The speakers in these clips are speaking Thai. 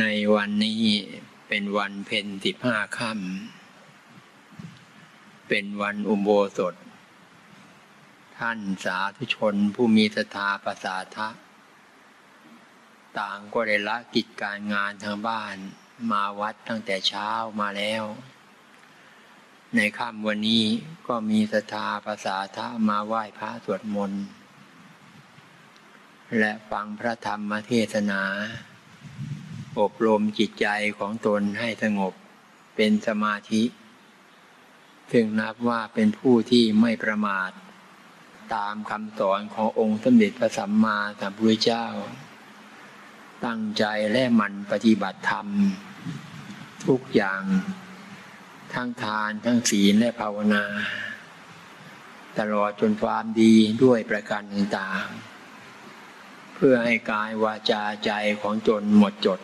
ในวันนี้เป็นวันเพ็ญสิบห้าค่ำ เป็นวันอุโบสถ ท่านสาธุชนผู้มีศรัทธาประสาทะ ต่างก็ได้ละกิจการงานทางบ้านมาวัดตั้งแต่เช้ามาแล้ว ในค่ำวันนี้ก็มีศรัทธาประสาทะมาไหว้พระสวดมนต์ และฟังพระธรรมเทศนา อบรมจิตใจของตนให้สงบเป็นสมาธิซึ่งนับว่าเป็นผู้ที่ไม่ประมาท ตามคำสอนขององค์สมเด็จพระสัมมาสัมพุทธเจ้า ตั้งใจและมันปฏิบัติธรรม ทุกอย่าง ทั้งทานทั้งศีลและภาวนา ตลอดจนความดีด้วยประการต่างๆเพื่อให้กายวาจาใจของตนหมดจด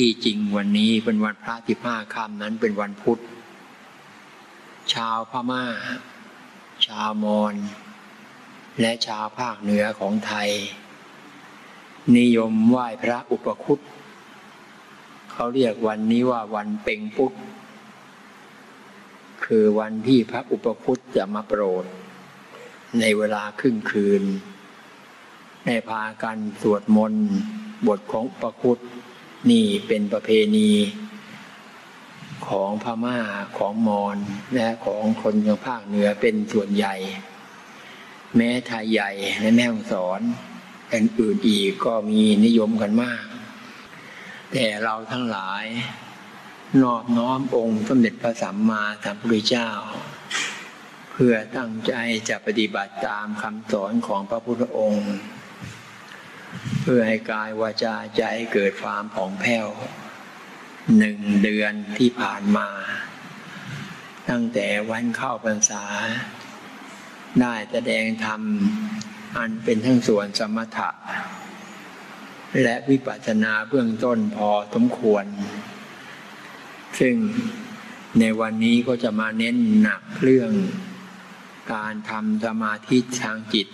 ที่จริงวันนี้เป็นวันพระที่ห้าค่ำนั้นเป็นวันพุธ ชาวพมา่า ชาวมอญและชาวภาคเหนือของไทย นิยมไหว้พระอุปคุตเขาเรียกวันนี้ว่าวันเป่งปุ๊คือวันที่พระอุปคุตจะมาโปรด ในเวลาครึ่งคืน ในพากันสวดมนต์บทของอุปคุต นี่เป็นประเพณีของพม่าของมอญและของคนทางภาคเหนือเป็นส่วนใหญ่ แม้ไทยใหญ่และแม่ฮ่องสอนอื่นอีกก็มีนิยมกันมาก แต่เราทั้งหลาย นอบน้อมองค์สมเด็จพระสัมมาสัมพุทธเจ้า เพื่อตั้งใจจะปฏิบัติตามคำสอนของพระพุทธองค์ เพื่อให้กายวาจาใจเกิดความผ่องแผ้วหนึ่งเดือนที่ผ่านมา ตั้งแต่วันเข้าพรรษา ได้แสดงธรรม อันเป็นทั้งส่วนสมถะ และวิปัสสนาเบื้องต้นพอสมควร ซึ่งในวันนี้ก็จะมาเน้นหนักเรื่องการทำสมาธิทางจิต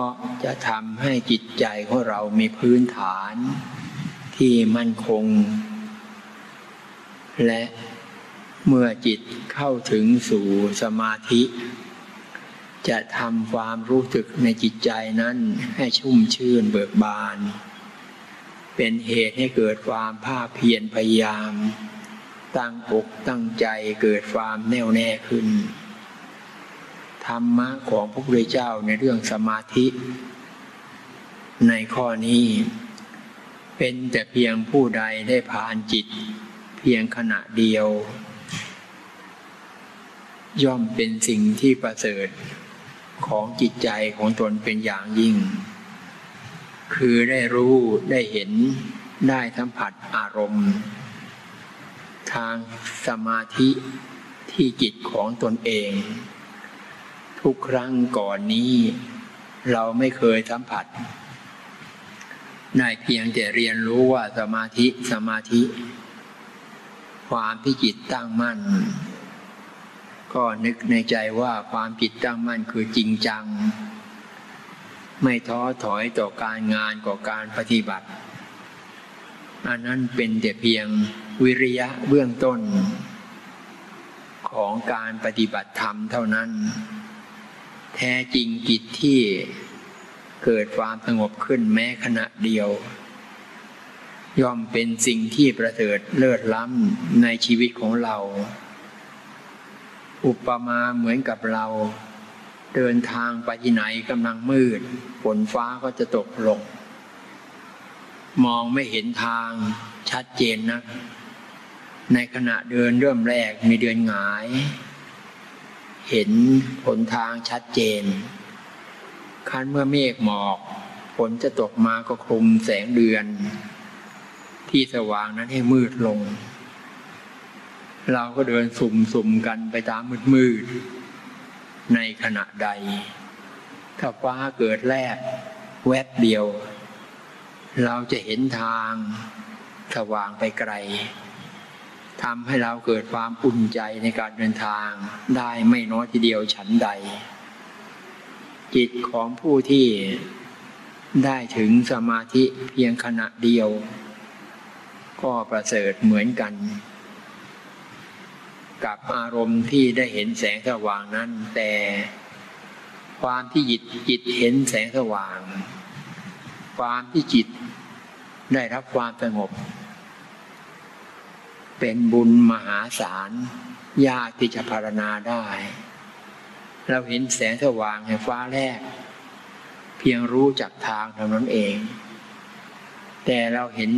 พราะจะทำให้จิตใจของเรามีพื้นฐานที่มั่นคง และเมื่อจิตเข้าถึงสู่สมาธิ จะทำความรู้สึกในจิตใจนั้นให้ชุ่มชื่นเบิกบาน เป็นเหตุให้เกิดความภาคเพียรพยายาม ตั้งอกตั้งใจเกิดความแน่วแน่ขึ้น ธรรมะของพระพุทธเจ้าในเรื่องสมาธิ ในข้อนี้ เป็นแต่เพียงผู้ใดได้ผ่านจิต เพียงขณะเดียว ย่อมเป็นสิ่งที่ประเสริฐของจิตใจของตนเป็นอย่างยิ่ง คือได้รู้ได้เห็นได้สัมผัสอารมณ์ ทางสมาธิที่จิตของตนเอง ทุกครั้งก่อนนี้ เราไม่เคยสัมผัสได้เพียงแต่เรียนรู้ว่าสมาธิสมาธิ ความที่จิตตั้งมั่น ก็นึกในใจว่าความจิตตั้งมั่นคือจริงจัง ไม่ท้อถอยต่อการงานก่อการปฏิบัติ อันนั้นเป็นแต่เพียงวิริยะเบื้องต้น ของการปฏิบัติธรรมเท่านั้น แท้จริงจิตที่เกิดความสงบขึ้นแม้ขณะเดียว ย่อมเป็นสิ่งที่ประเสริฐเลิศล้ำในชีวิตของเรา อุปมาเหมือนกับเรา เดินทางไปที่ไหนกำลังมืดฝนฟ้าก็จะตกลง มองไม่เห็นทางชัดเจนนะในขณะเดินเริ่มแรกมีเดือนหงาย เห็นหนทางชัดเจนคั้นเมื่อเมฆหมอกฝนจะตกมาก็คลุมแสงเดือน ที่สว่างนั้นให้มืดลง เราก็เดินสุ่มๆกันไปตามมืดมืดในขณะใด ถ้าฟ้าเกิดแรก แวบเดียว เราจะเห็นทาง สว่างไปไกล ทำให้เราเกิดความอุ่นใจในการเดินทางได้ไม่น้อยทีเดียวฉันใด จิตของผู้ที่ได้ถึงสมาธิเพียงขณะเดียว ก็ประเสริฐเหมือนกัน กับอารมณ์ที่ได้เห็นแสงสว่างนั้น แต่ความที่จิตจิตเห็นแสงสว่าง ความที่จิตได้รับความสงบ เป็นบุญมหาศาลยากที่จะพารณาได้ เราเห็นแสงสว่างแห่งฟ้าแรก เพียงรู้จักทางเท่านั้นเอง แต่เราเห็น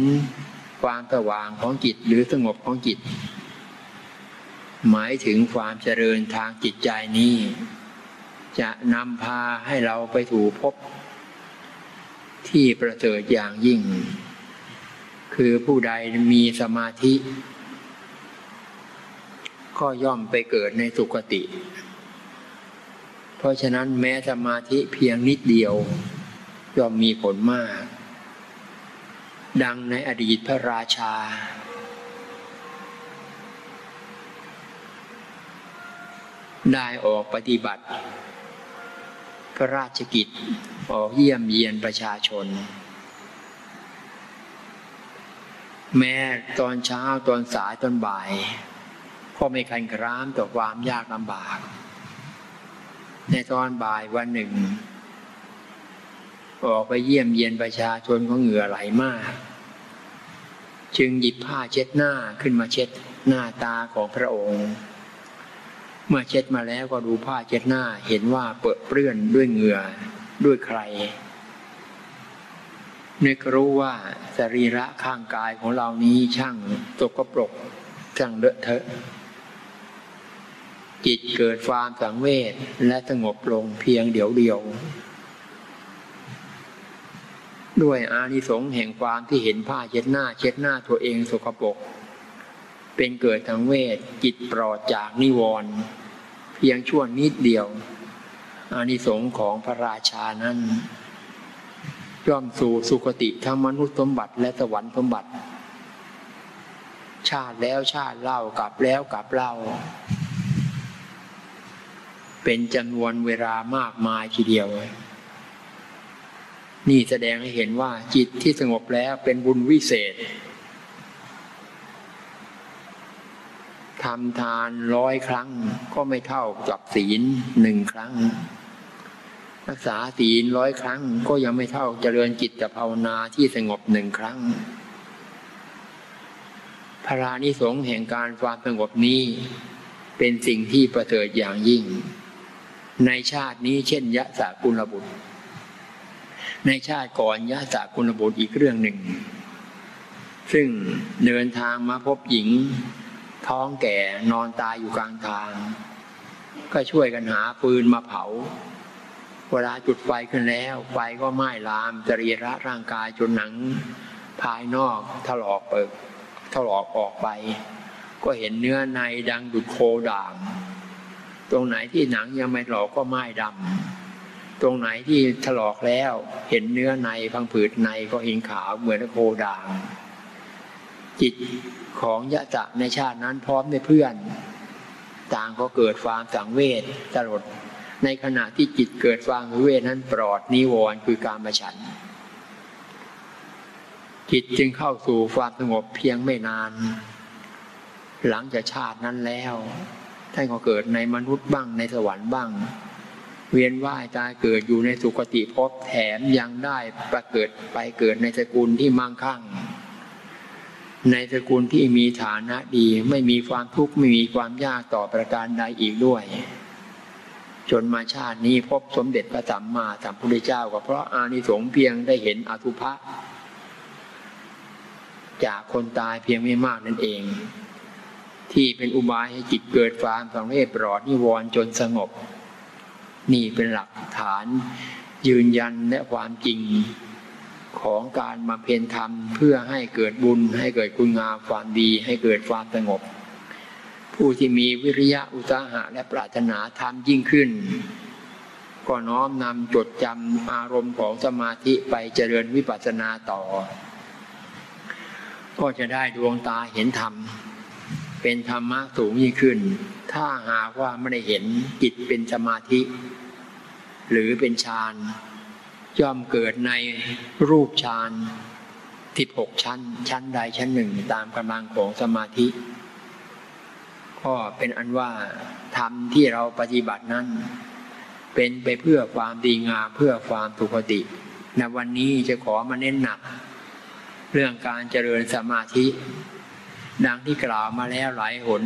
ความสว่างของจิตหรือสงบของจิต หมายถึงความเจริญทางจิตใจนี้ จะนำพาให้เราไปถูกพบ ที่ประเสริฐอย่างยิ่ง คือผู้ใดมีสมาธิ ก็ย่อมไปเกิดในสุคติ เพราะฉะนั้นแม้สมาธิเพียงนิดเดียว ย่อมมีผลมาก ดังในอดีตพระราชา ได้ออกปฏิบัติ พระราชกิจออกเยี่ยมเยียนประชาชนแม้ตอนเช้าตอนสายตอนบ่าย ก็ไม่คันครามต่อความยากลำบาก ในตอนบ่ายวันหนึ่ง ออกไปเยี่ยมเยียนประชาชนก็เหงื่อไหลมาก จึงหยิบผ้าเช็ดหน้าขึ้นมาเช็ดหน้าตาของพระองค์ เมื่อเช็ดมาแล้วก็ดูผ้าเช็ดหน้าเห็นว่าเปื้อนเปื้อนด้วยเหงื่อด้วยใครนึกรู้ว่าสรีระข้างกายของเรานี้ช่างตกกระปรกช่างเลอะเทอะ จิตเกิดความสังเวชและสงบลงเพียงเดียวเดียว ด้วยอานิสงส์แห่งความที่เห็นผ้าเช็ดหน้าเช็ดหน้าตัวเองสกปรกเป็นเกิดทางเวทจิตปลอดจากนิวรณ์เพียงชั่วนิดเดียว อานิสงส์ของพระราชานั้นย่อมสู่สุคติทั้งมนุษย์สมบัติและสวรรค์สมบัติ ชาติแล้วชาติเล่ากลับแล้วกลับเล่า เป็นจำนวนเวลามากมายทีเดียวนี่แสดงให้เห็นว่าจิตที่สงบแล้วเป็นบุญวิเศษทำทานร้อยครั้งก็ไม่เท่ากับศีลหนึ่งครั้ง รักษาศีลร้อยครั้งก็ยังไม่เท่าเจริญจิตภาวนาที่สงบหนึ่งครั้งพระนิสงส์แห่งการความสงบนี้ เป็นสิ่งที่ประเสริฐอย่างยิ่ง ในชาตินี้เช่นยะสากุลบุตร ในชาติก่อนยะสากุลบุตรอีกเรื่องหนึ่ง ซึ่งเดินทางมาพบหญิง ท้องแก่นอนตายอยู่กลางทาง ก็ช่วยกันหาปืนมาเผา เวลาจุดไฟขึ้นแล้วไฟก็ไหม้ลามจรีระร่างกายจนหนัง ภายนอกถลอกเปิดถลอกออกไป ก็เห็นเนื้อในดังดุดโคด่าง ตรงไหนที่หนังยังไม่ถลอกก็ไม้ดำตรงไหนที่ถลอกแล้ว เห็นเนื้อในพังผืดในก็เห็นขาวเหมือนโคด่างจิตของยะจะในชาตินั้นพร้อมในเพื่อน ต่างก็เกิดความสังเวชตลด ในขณะที่จิตเกิดความเวทนั้นปลอดนิวรณ์คือการมาฉัน จิตจึงเข้าสู่ความสงบเพียงไม่นาน หลังจากชาตินั้นแล้ว ท่านก็เกิดในมนุษย์บ้างในสวรรค์บ้าง เวียนว่ายตายเกิดอยู่ในสุคติภพแถมยังได้ประเกิดไปเกิดในสกุลที่มั่งคั่ง ในสกุลที่มีฐานะดีไม่มีความทุกข์ไม่มีความยากต่อประการใดอีกด้วย จนมาชาตินี้พบสมเด็จพระสัมมาสัมพุทธเจ้าก็เพราะอานิสงส์เพียงได้เห็นอสุภะจากคนตายเพียงไม่มากนั่นเอง ที่เป็นอุบายให้จิตเกิดความสังเวชปลอดนิวรณ์จนสงบ นี่เป็นหลักฐานยืนยันและความจริงของการมาเพียรธรรมเพื่อให้เกิดบุญให้เกิดคุณงามความดีให้เกิดความสงบ ผู้ที่มีวิริยะอุตสาหะและปรารถนาธรรมยิ่งขึ้น ก็น้อมนำจดจำอารมณ์ของสมาธิไปเจริญวิปัสสนาต่อ ก็จะได้ดวงตาเห็นธรรม เป็นธรรมะสูงยิ่งขึ้น ถ้าหากว่าไม่ได้เห็นจิตเป็นสมาธิ หรือเป็นฌานย่อมเกิดในรูปฌานสิบหกชั้น ชั้นใดชั้นหนึ่งตามกำลังของสมาธิ ก็เป็นอันว่าธรรมที่เราปฏิบัตินั้น เป็นไปเพื่อความดีงามเพื่อความสุขติในวันนี้จะขอมาเน้นหนัก เรื่องการเจริญสมาธิ ดังที่กล่าวมาแล้วหลายหน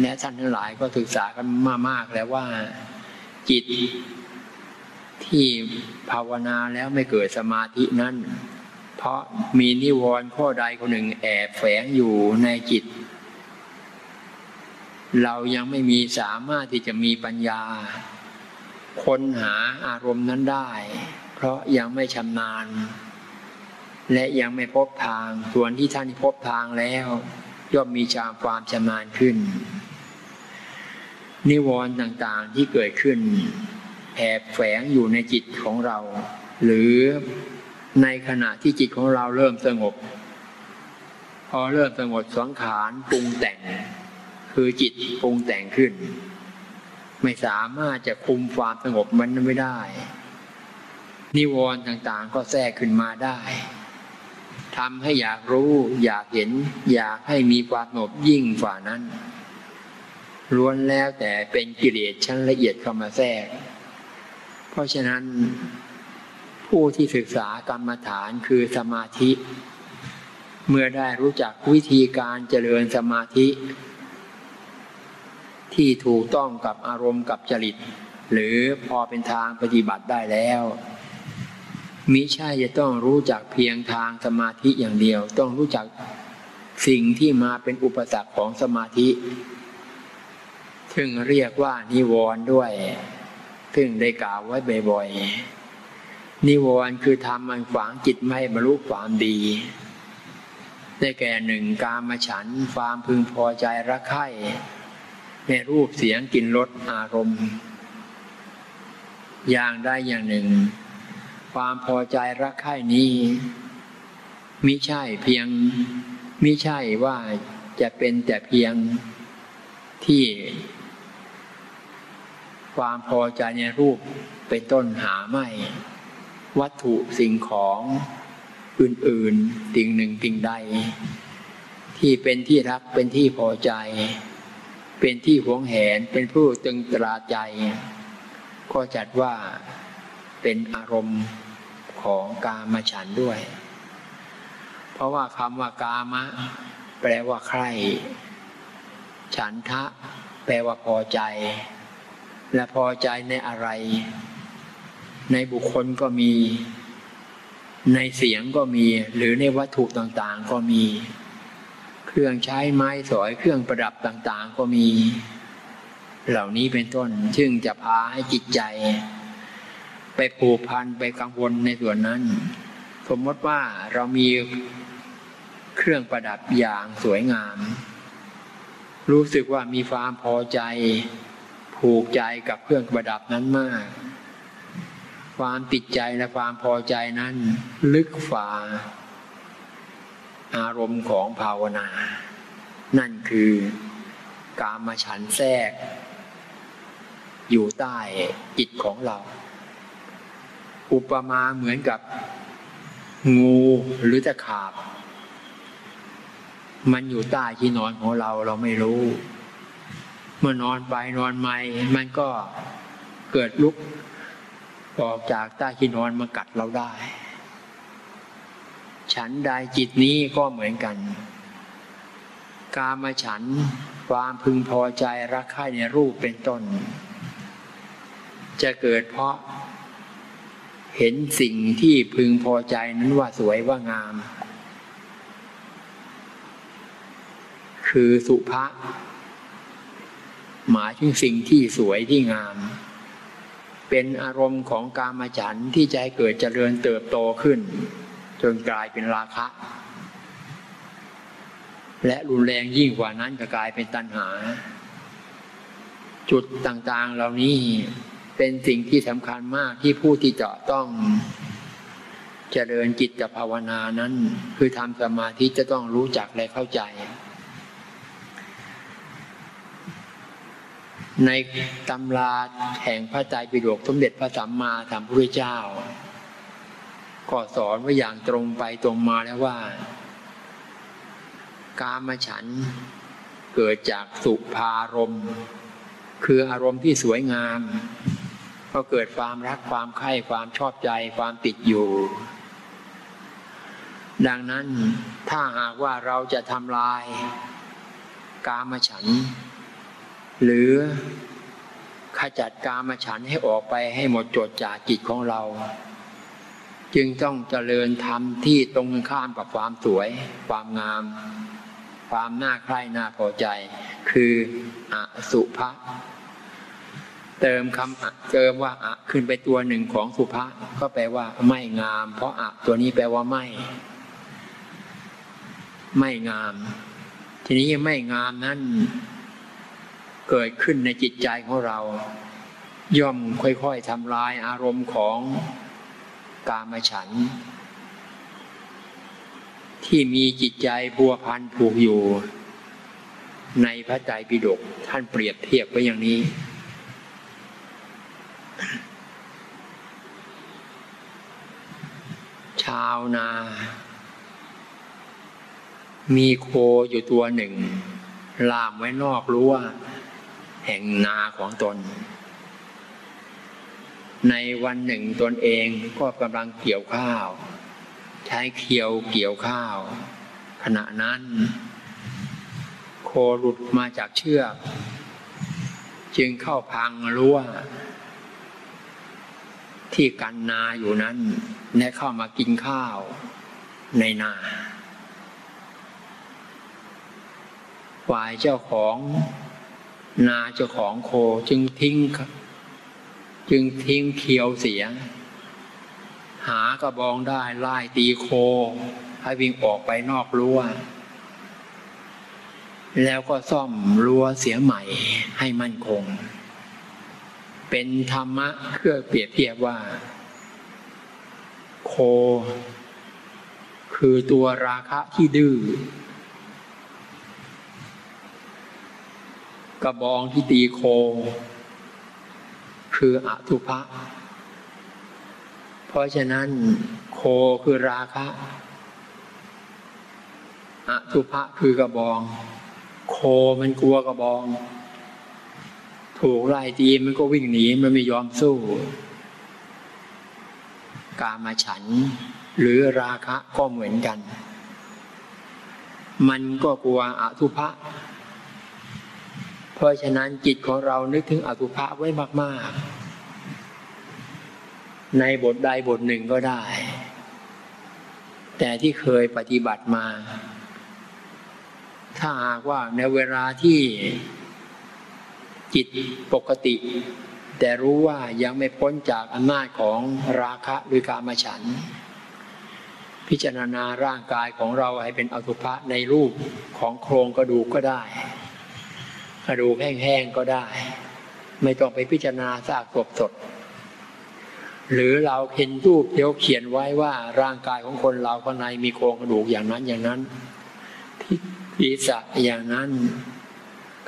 และท่านทั้งหลายก็ศึกษากันมามากแล้วว่าจิตที่ภาวนาแล้วไม่เกิดสมาธินั้น เพราะมีนิวรณ์ข้อใดคนหนึ่งแอบแฝงอยู่ในจิต เรายังไม่มีสามารถที่จะมีปัญญา ค้นหาอารมณ์นั้นได้ เพราะยังไม่ชำนาญ และยังไม่พบทาง ส่วนที่ท่านพบทางแล้ว ย่อมมีชาความชำนาญขึ้น นิวรณ์ต่างๆที่เกิดขึ้นแอบแฝงอยู่ในจิตของเรา หรือในขณะที่จิตของเราเริ่มสงบ พอเริ่มสงบสังขารปรุงแต่ง คือจิตปรุงแต่งขึ้น ไม่สามารถจะคุมความสงบมันไม่ได้ นิวรณ์ต่างๆก็แทรกขึ้นมาได้ ทำให้อยากรู้ อยากเห็น อยากให้มีความสงบยิ่งกว่านั้นล้วนแล้วแต่เป็นกิเลสชั้นละเอียดเข้ามาแทรก เพราะฉะนั้น ผู้ที่ศึกษากรรมฐานคือสมาธิ เมื่อได้รู้จักวิธีการเจริญสมาธิ ที่ถูกต้องกับอารมณ์กับจริต หรือพอเป็นทางปฏิบัติได้แล้ว มิใช่จะต้องรู้จักเพียงทางสมาธิอย่างเดียว ต้องรู้จักสิ่งที่มาเป็นอุปสรรคของสมาธิ ซึ่งเรียกว่านิวรณ์ด้วย ซึ่งได้กล่าวไว้บ่อยๆ นิวรณ์คือทำมันฝังจิตไม่ให้บรรลุความดี ได้แก่หนึ่งกามฉันความพึงพอใจรักใคร่ในรูปเสียงกลิ่นรสอารมณ์ อย่างได้อย่างหนึ่ง ความพอใจรักใคร่นี้มิใช่เพียงมิใช่ว่าจะเป็นแต่เพียงที่ ความพอใจในรูปเป็นต้นหาไม่ วัตถุสิ่งของอื่นๆสิ่งหนึ่งสิ่งใด ที่เป็นที่รักเป็นที่พอใจ เป็นที่หวงแหนเป็นผู้ตึงตราใจ ก็จัดว่าเป็นอารมณ์ ของกามฉันด้วย เพราะว่าคำว่ากามะ แปลว่าใคร ฉันทะ แปลว่าพอใจ และพอใจในอะไร ในบุคคลก็มี ในเสียงก็มี หรือในวัตถุต่างๆก็มี เครื่องใช้ไม้สอยเครื่องประดับต่างๆก็มี เหล่านี้เป็นต้น ซึ่งจะพาให้จิตใจ ไปผูกพันไปกังวลในส่วนนั้น สมมติว่าเรามีเครื่องประดับอย่างสวยงาม รู้สึกว่ามีความพอใจ ผูกใจกับเครื่องประดับนั้นมาก ความติดใจและความพอใจนั้น ลึกฝ่าอารมณ์ของภาวนา นั่นคือกามฉันแทรก อยู่ใต้จิตของเรา อุปมาเหมือนกับงูหรือตะขาบ มันอยู่ใต้ที่นอนของเราเราไม่รู้ เมื่อนอนไปนอนไม่มันก็เกิดลุก ออกจากใต้ที่นอนมากัดเราได้ ฉันใดจิตนี้ก็เหมือนกัน กามาฉันความพึงพอใจรักใคร่ในรูปเป็นต้น จะเกิดเพราะ เห็นสิ่งที่พึงพอใจนั้นว่าสวยว่างาม คือสุภาหมายถึงสิ่งที่สวยที่งาม เป็นอารมณ์ของกามฉันที่จะให้เกิดเจริญเติบโตขึ้น จนกลายเป็นราคะ และรุนแรงยิ่งกว่านั้นก็กลายเป็นตัณหา จุดต่างๆเหล่านี้ เป็นสิ่งที่สำคัญมากที่ผู้ที่จะต้องเจริญจิตภาวนานั้น คือทำสมาธิจะต้องรู้จักและเข้าใจ ในตำราแห่งพระไตรปิฎกสมเด็จพระสัมมาสัมพุทธเจ้า ก็สอนไว้อย่างตรงไปตรงมาแล้วว่า กามฉันเกิดจากสุภารม คืออารมณ์ที่สวยงาม ก็เกิดความรักความใคร่ความชอบใจความติดอยู่ ดังนั้นถ้าหากว่าเราจะทำลาย กามฉัน หรือขจัดกามฉันให้ออกไปให้หมดจดจากจิตของเรา จึงต้องเจริญธรรมที่ตรงข้ามกับความสวย ความงาม ความน่าใคร่น่าพอใจ คืออสุภะ เติมคำอะเติมว่าอะขึ้นไปตัวหนึ่งของสุภะก็แปลว่า ไม่งาม เพราะอะตัวนี้แปลว่าไม่ ไม่งาม ทีนี้ไม่งามนั้น เกิดขึ้นในจิตใจของเรา ย่อมค่อยๆทำลายอารมณ์ของกามฉัน ที่มีจิตใจพัวพันผูกอยู่ ในพระไตรปิฎกท่านเปรียบเทียบไว้อย่างนี้าวนา มีโคอยู่ตัวหนึ่ง ล่ามไว้นอกรั้วแห่งนาของตน ในวันหนึ่งตนเองก็กำลังเกี่ยวข้าว ใช้เคียวเกี่ยวข้าว ขณะนั้น โคหลุดมาจากเชือก จึงเข้าพังรั้ว ที่กันนาอยู่นั้นและเข้ามากินข้าวในนาฝ่ายเจ้าของนาเจ้าของโคจึงทิ้งจึงทิ้งเคียวเสีย หากระบองได้ไล่ตีโค ให้วิ่งออกไปนอกรั้ว แล้วก็ซ่อมรั้วเสียใหม่ให้มั่นคง เป็นธรรมะเพื่อเปรียบเทียบว่า โค คือตัวราคะที่ดื้อกระบองที่ตีโค คืออสุภะเพราะฉะนั้นโคคือราคะอสุภะคือกระบอง โคมันกลัวกระบอง ถูกไล่ตีมันก็วิ่งหนีมันไม่ยอมสู้ กามาฉัน หรือราคะก็เหมือนกัน มันก็กลัวอสุภะเพราะฉะนั้นจิตของเรานึกถึงอสุภะไว้มาก ๆ ในบทใดบทหนึ่งก็ได้ แต่ที่เคยปฏิบัติมา ถ้าหากว่าในเวลาที่ จิตปกติ แต่รู้ว่ายังไม่พ้นจากอำนาจของราคะหรือกามฉัน พิจารณาร่างกายของเราให้เป็นอสุภะในรูปของโครงกระดูกก็ได้ กระดูกแห้งๆก็ได้ ไม่ต้องไปพิจารณาซากศพสดหรือเราเห็นรูปเดียวเขียนไว้ว่าร่างกายของคนเราข้างในมีโครงกระดูกอย่างนั้นอย่างนั้นที่ศีรษะอย่างนั้น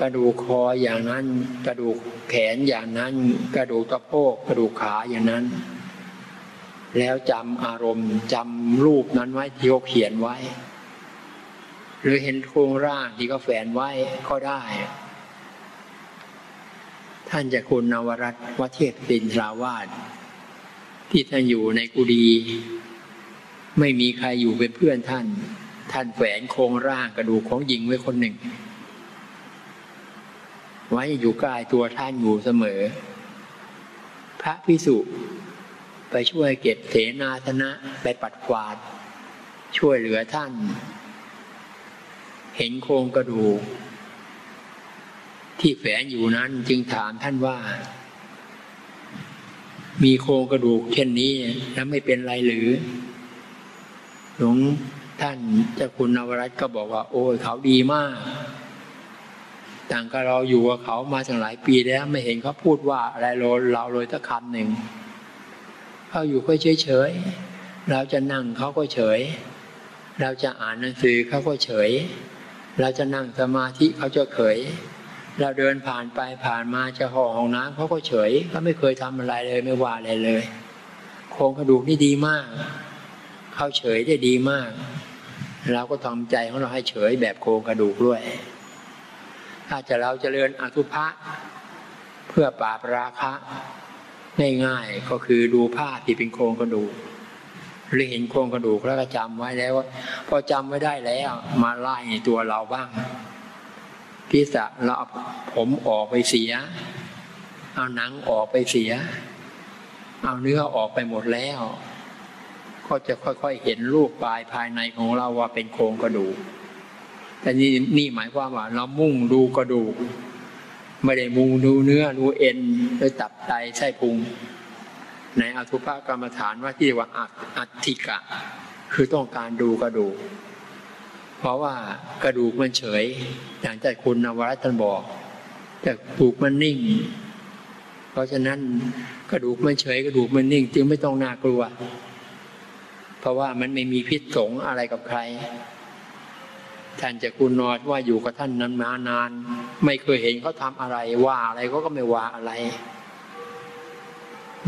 กระดูกคออย่างนั้น กระดูกแขนอย่างนั้น กระดูกตะโพกกระดูกขาอย่างนั้น แล้วจำอารมณ์จำรูปนั้นไว้ที่เขาเขียนไว้ หรือเห็นโครงร่างที่เขาแฝนไว้ก็ได้ ท่านจะคุณนวรัตวเทศสินทราวาสที่ท่านอยู่ในกุฏิไม่มีใครอยู่เป็นเพื่อนท่าน ท่านแฝงโครงร่างกระดูกของหญิงไว้คนหนึ่ง ไว้อยู่กล้ตัวท่านอยู่เสมอ พระพิสุไปช่วยเก็บเสนาธนะไปปัดกวาด ช่วยเหลือท่าน เห็นโครงกระดูกที่แฝงอยู่นั้นจึงถามท่านว่า มีโครงกระดูกเช่นนี้แล้วไม่เป็นไรหรือ หลวงท่านเจ้าคุณนวรัตก็บอกว่า โอ้ยเขาดีมาก ต่างกับเราอยู่กับเขามาตั้งหลายปีแล้ว ไม่เห็นเขาพูดว่าอะไรเราเราเลยสักคำหนึ่งเขาอยู่ก็เฉยเฉยเราจะนั่งเขาก็เฉย เราจะอ่านหนังสือเขาก็เฉย เราจะนั่งสมาธิเขาจะเฉย เราเดินผ่านไปผ่านมาจะห่อห้องน้ำเขาก็เฉยเขาไม่เคยทำอะไรเลยไม่ว่าอะไรเลยโครงกระดูกนี่ดีมากเขาเฉยได้ดีมาก เราก็ทำใจของเราให้เฉยแบบโครงกระดูกด้วย ถ้าจะเราจเจริญอสุภะเพื่อปราบราคะง่ายๆก็คือดูภาที่เป็นโครงกระดูกหรือเห็นโครงกระดูกแล้วก็จำไว้แล้วพอจำไว้ได้แล้ว มาไล่ตัวเราบ้างพิษะเราเอาผมออกไปเสีย เอาหนังออกไปเสีย เอาเนื้อออกไปหมดแล้ว ก็จะค่อยๆเห็นรูปปลายภายในของเราว่าเป็นโครงกระดูก แต่นี่นี่หมายความว่า เรามุ่งดูกระดูก ไม่ได้มุ่งดูเนื้อดูเอ็นหรือตับไตไส้พุง ในอสุภกรรมฐานว่าที่เรียกว่าอัติกะ คือต้องการดูกระดูก เพราะว่ากระดูกมันเฉย อย่างที่คุณนวรัตน์ท่านบอก แต่กระดูกมันนิ่ง เพราะฉะนั้นกระดูกมันเฉยกระดูกมันนิ่ง จึงไม่ต้องน่ากลัว เพราะว่ามันไม่มีพิษสงอะไรกับใคร ท่านจะคุณนอดว่าอยู่กับท่านนั้นมานาน ไม่เคยเห็นเขาทำอะไรว่าอะไรเขาก็ไม่ว่าอะไร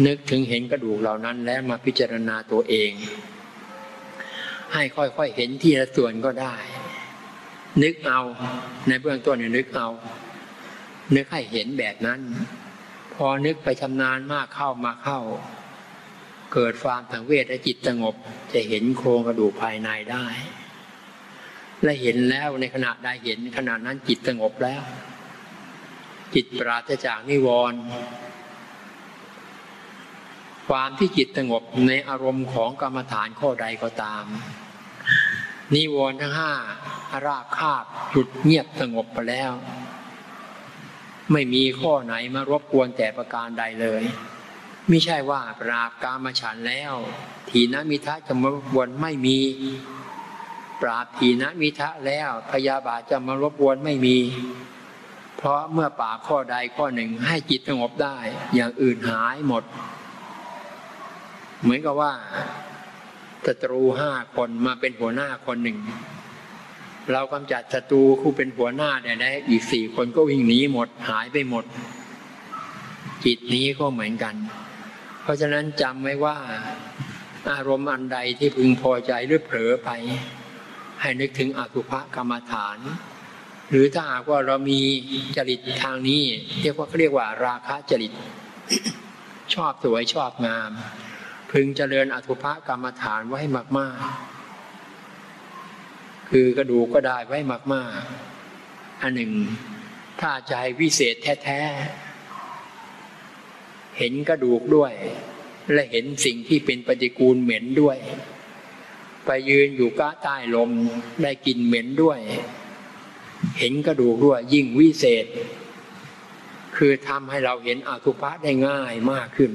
นึกถึงเห็นกระดูกเหล่านั้นแล้วมาพิจารณาตัวเอง ให้ค่อยๆเห็นทีละส่วนก็ได้ นึกเอาในเบื้องต้นเนี่ยนึกเอา นึกให้เห็นแบบนั้น พอนึกไปชำนาญมากเข้ามาเข้า เกิดความทางเวทและจิตสงบ จะเห็นโครงกระดูกภายในได้ และเห็นแล้วในขณะได้เห็นขณะนั้นจิตสงบแล้ว จิตปราศจากนิวรณ์ความที่จิตสงบในอารมณ์ของกรรมฐานข้อใดก็ตาม นิวรณ์ทั้งห้าราบคาบหยุดเงียบสงบไปแล้ว ไม่มีข้อไหนมารบกวนแต่ประการใดเลยไม่ใช่ว่าปราบกามฉันแล้ว ทีนมิทะจะมารบกวนไม่มี ปราบทีนมิทะแล้วพยาบาทจะมารบกวนไม่มี เพราะเมื่อปราบข้อใดข้อหนึ่งให้จิตสงบได้ อย่างอื่นหายหมด เหมือนกับว่าศัตรูห้าคนมาเป็นหัวหน้าคนหนึ่ง เรากำจัดศัตรูคู่เป็นหัวหน้าเนี่ยได้อีกสี่คนก็วิ่งหนีหมดหายไปหมด จิตนี้ก็เหมือนกัน เพราะฉะนั้นจำไว้ว่าอารมณ์อันใดที่พึงพอใจหรือเผลอไป ให้นึกถึงอสุภกรรมฐาน หรือถ้าหากว่าเรามีจริตทางนี้เรียกว่าเรียกว่า ราคะจริต ชอบสวยชอบงาม พึงเจริญอสุภกรรมฐานไว้มาก ๆ คือกระดูกก็ได้ไว้มาก ๆ อันหนึ่ง ถ้าใจวิเศษแท้ ๆ เห็นกระดูกด้วย และเห็นสิ่งที่เป็นปฏิกูลเหม็นด้วย ไปยืนอยู่ก้าใต้ลมได้กลิ่นเหม็นด้วย เห็นกระดูกด้วยยิ่งวิเศษ คือทำให้เราเห็นอสุภะได้ง่ายมากขึ้น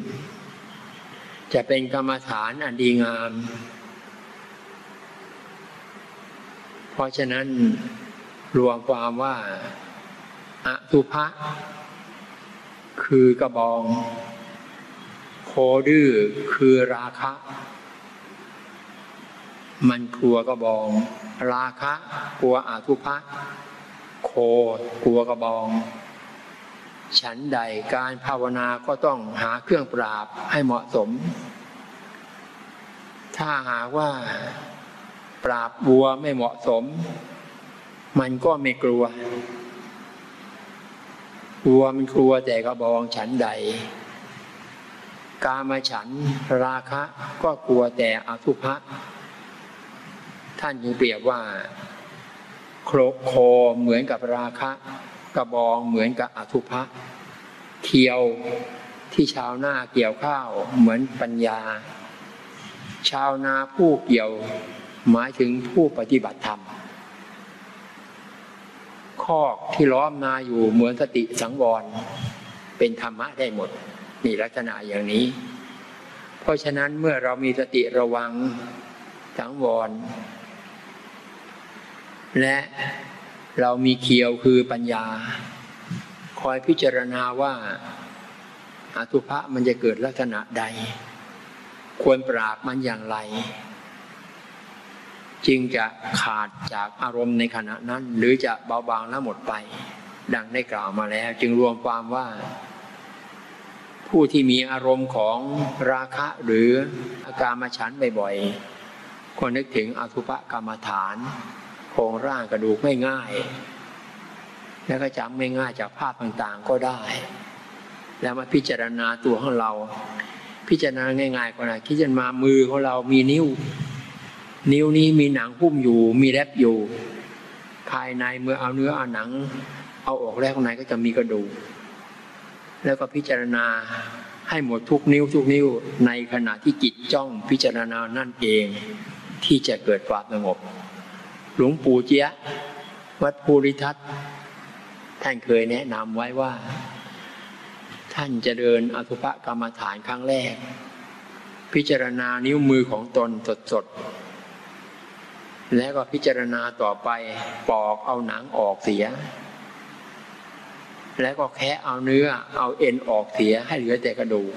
จะเป็นกรรมฐานอันดีงาม เพราะฉะนั้นรวมความว่าอสุภะคือกระบอง โคดื้อคือราคะ มันกลัวกระบอง ราคะ กลัวอาทุภะโคกลัวกระบอง ฉันใดการภาวนาก็ต้องหาเครื่องปราบให้เหมาะสม ถ้าหากว่าปราบบัวไม่เหมาะสม มันก็ไม่กลัวบัวมันกลัวแต่กระบองฉันใด กามาฉันราคะ ก็กลัวแต่อสุภะ ท่านจึงเปรียบว่า โครโคเหมือนกับราคะ กระบองเหมือนกับอสุภะเคียวที่ชาวนาเกี่ยวข้าวเหมือนปัญญา ชาวนาผู้เกี่ยวหมายถึงผู้ปฏิบัติธรรมคอกที่ล้อมนาอยู่เหมือนสติสังวร เป็นธรรมะได้หมดมีลักษณะอย่างนี้ เพราะฉะนั้นเมื่อเรามีสติระวังสังวร และเรามีเคียวคือปัญญา คอยพิจารณาว่าอาตุภะมันจะเกิดลักษณะใด ควรปราบมันอย่างไร จึงจะขาดจากอารมณ์ในขณะนั้น หรือจะเบาบางแล้วหมดไป ดังได้กล่าวมาแล้ว จึงรวมความว่า ผู้ที่มีอารมณ์ของราคะหรืออาการมาฉันบ่อยๆก็นึกถึงอสุภกรรมฐาน โครงร่างกระดูกไม่ง่าย แล้วก็จำไม่ง่ายจากภาพต่างๆก็ได้ แล้วมาพิจารณาตัวของเรา พิจารณาง่ายๆก็ได้พิจารณามือของเรามีนิ้ว นิ้วนี้มีหนังหุ้มอยู่ มีแรบอยู่ ภายในเมื่อเอาเนื้อเอาหนัง เอาออกแล้วข้างในก็จะมีกระดูก แล้วก็พิจารณาให้หมดทุกนิ้วทุกนิ้วในขณะที่จิตจ้องพิจารณานั่นเอง ที่จะเกิดความสงบ หลวงปู่เจียวัดภูริทัศน์ท่านเคยแนะนำไว้ว่า ท่านจะเดินอสุภกรรมฐานครั้งแรก พิจารณานิ้วมือของตนสดๆ แล้วก็พิจารณาต่อไปปอกเอาหนังออกเสีย แล้วก็แค่เอาเนื้อเอาเอ็นออกเสียให้เหลือแต่กระดูก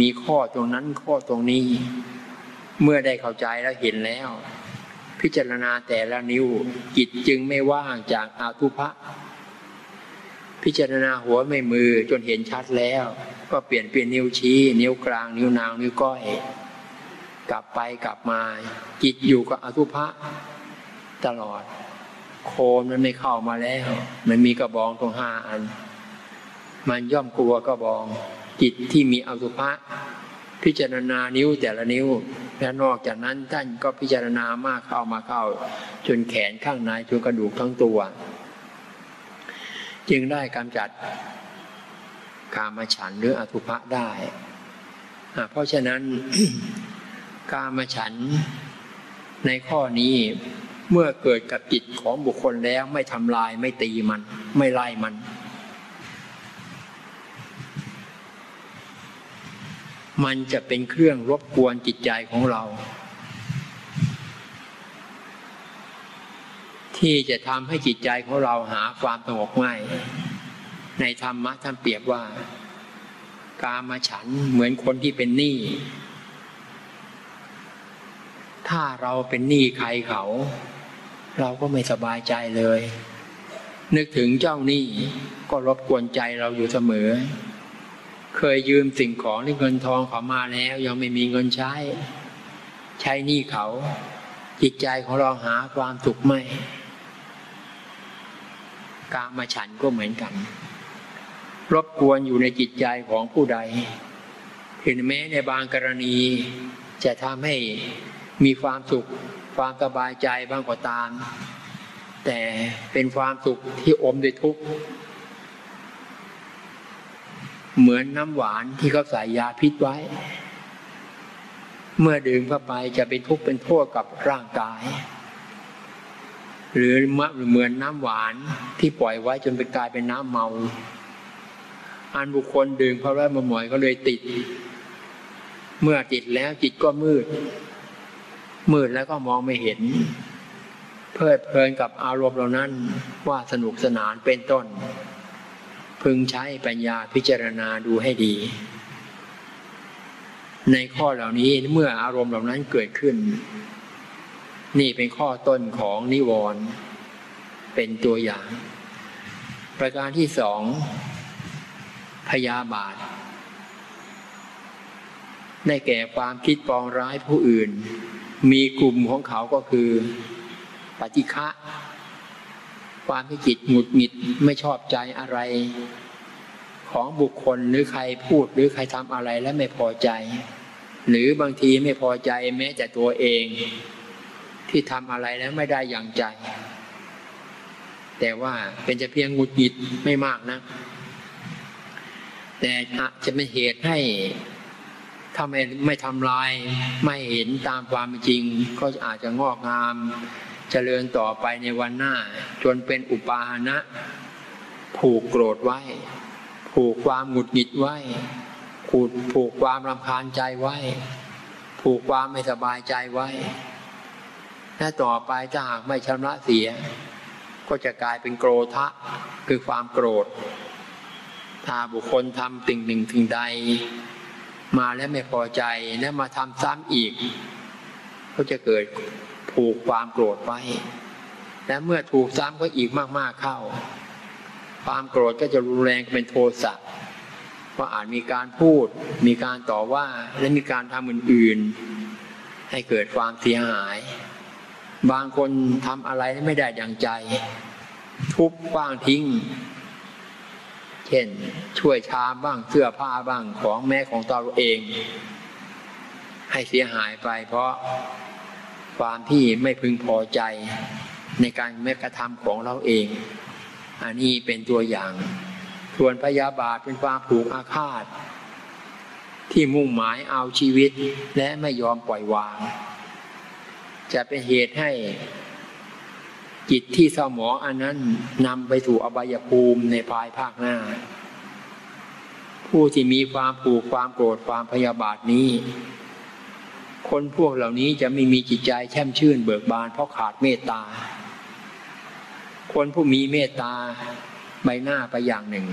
มีข้อตรงนั้นข้อตรงนี้ เมื่อได้เข้าใจแล้วเห็นแล้ว พิจารณาแต่ละนิ้ว จิตจึงไม่ว่างจากอาทุภะพิจารณาหัวไม่มือจนเห็นชัดแล้ว ก็เปลี่ยนเป็นนิ้วชี้ นิ้วกลาง นิ้วนาง นิ้วก้อย กลับไปกลับมา จิตอยู่กับอาทุภะตลอด โคนมันไม่เข้ามาแล้ว มันมีกระบองตรงห้าอัน มันย่อมกลัวกระบอง จิตที่มีอสุภะพิจารณานิ้วแต่ละนิ้ว และนอกจากนั้นท่านก็พิจารณามากเข้ามาเข้า จนแขนข้างในจนกระดูกทั้งตัว จึงได้กำจัดกามฉันหรืออสุภะได้ เพราะฉะนั้น กามฉันในข้อนี้เมื่อเกิดกับจิตของบุคคลแล้วไม่ทำลายไม่ตีมัน ไม่ไล่มัน มันจะเป็นเครื่องรบกวนจิตใจของเรา ที่จะทำให้จิตใจของเราหาความสงบง่าย ในธรรมะท่านเปรียบว่า กามาฉันเหมือนคนที่เป็นหนี้ถ้าเราเป็นหนี้ใครเขา เราก็ไม่สบายใจเลย นึกถึงเจ้าหนี้ก็รบกวนใจเราอยู่เสมอ เคยยืมสิ่งของหรือเงินทองเขามาแล้ว ยังไม่มีเงินใช้ ใช้หนี้เขา จิตใจของเราหาความสุขไม่กามาฉันก็เหมือนกัน รบกวนอยู่ในจิตใจของผู้ใดเห็นแม้ในบางกรณี จะทำให้มีความสุข ความสบายใจบ้างก็าตาม แต่เป็นความสุขที่อมด้วยทุกข์ เหมือนน้ำหวานที่เขาใส่ยาพิษไว้ เมื่อดื่มเข้าไปจะเป็นทุกข์เป็นโทษกับร่างกาย หรือเหมือนน้ำหวานที่ปล่อยไว้จนไปกลายเป็นน้ำเมา อันบุคคลดื่มเพราะว่ามันหมอยก็เลยติด เมื่อติดแล้วจิตก็มืด มืดแล้วก็มองไม่เห็น เพลิดเพลินกับอารมณ์เหล่านั้นว่าสนุกสนานเป็นต้น พึงใช้ปัญญาพิจารณาดูให้ดี ในข้อเหล่านี้เมื่ออารมณ์เหล่านั้นเกิดขึ้น นี่เป็นข้อต้นของนิวรณ์เป็นตัวอย่าง ประการที่สองพยาบาท ได้แก่ความคิดปองร้ายผู้อื่น มีกลุ่มของเขาก็คือ ปฏิฆะ ความที่จิตหงุดหงิดไม่ชอบใจอะไร ของบุคคลหรือใครพูดหรือใครทำอะไรและไม่พอใจ หรือบางทีไม่พอใจแม้แต่ตัวเอง ที่ทำอะไรแล้วไม่ได้อย่างใจ แต่ว่าเป็นจะเพียงหงุดหงิดไม่มากนะแต่จะเป็นเหตุให้ถ้าไม่ไม่ทำลาย ไม่เห็นตามความจริง ก็อาจจะงอกงาม เจริญต่อไปในวันหน้า จนเป็นอุปาหนะผูกโกรธไว้ ผูกความหงุดหงิดไว้ผูกผูกความรำคาญใจไว้ ผูกความไม่สบายใจไว้ ถ้าต่อไปถ้าหากไม่ชำระเสีย ก็จะกลายเป็นโกรธะคือความโกรธ ถ้าบุคคลทำสิ่งหนึ่งถึงใด มาแล้วไม่พอใจแล้วมาทำซ้ำอีก ก็จะเกิด ผูกความโกรธไว้และเมื่อถูกซ้ำก็อีกมากๆเข้า ความโกรธก็จะรุนแรงเป็นโทสะว่าอาจมีการพูด มีการต่อว่าและมีการทำอื่นๆ ให้เกิดความเสียหาย บางคนทำอะไรไม่ได้อย่างใจ ทุบบ้างทิ้ง เช่น ช่วยชาบ้างเสื้อผ้าบ้างของแม่ของตัวเอง ให้เสียหายไปเพราะ ความที่ไม่พึงพอใจในการแม้กระทำของเราเอง อันนี้เป็นตัวอย่าง ส่วนพยาบาทเป็นความผูกอาฆาต ที่มุ่งหมายเอาชีวิตและไม่ยอมปล่อยวาง จะเป็นเหตุให้จิตที่เศร้าหมองอันนั้นนำไปสู่อบายภูมิในภายภาคหน้า ผู้ที่มีความผูกความโกรธความพยาบาทนี้ คนพวกเหล่านี้จะไม่มีจิตใจแช่มชื่นเบิกบานเพราะขาดเมตตา คนผู้มีเมตตาใบหน้าไปอย่างหนึ่ง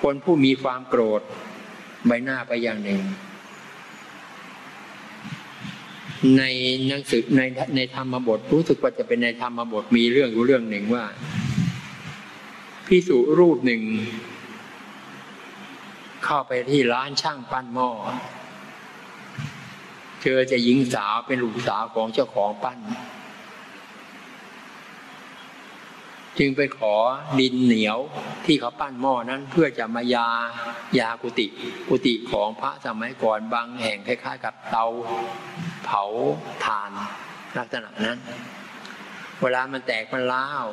คนผู้มีความโกรธใบหน้าไปอย่างหนึ่ง ในหนังสือในในธรรมบทรู้สึกว่าจะเป็นในธรรมบทมีเรื่องอยู่เรื่องหนึ่งว่าพิสุรูปหนึ่ง เข้าไปที่ร้านช่างปั้นหม้อ เจอจะหญิงสาวเป็นลูกสาวของเจ้าของปั้น จึงไปขอดินเหนียวที่เขาปั้นหม้อนั้น เพื่อจะมายายากุฏิกุฏิของพระสมัยก่อนบางแห่งคล้ายๆ กับเตาเผาถ่านลักษณะนั้น เวลามันแตกมันล้าว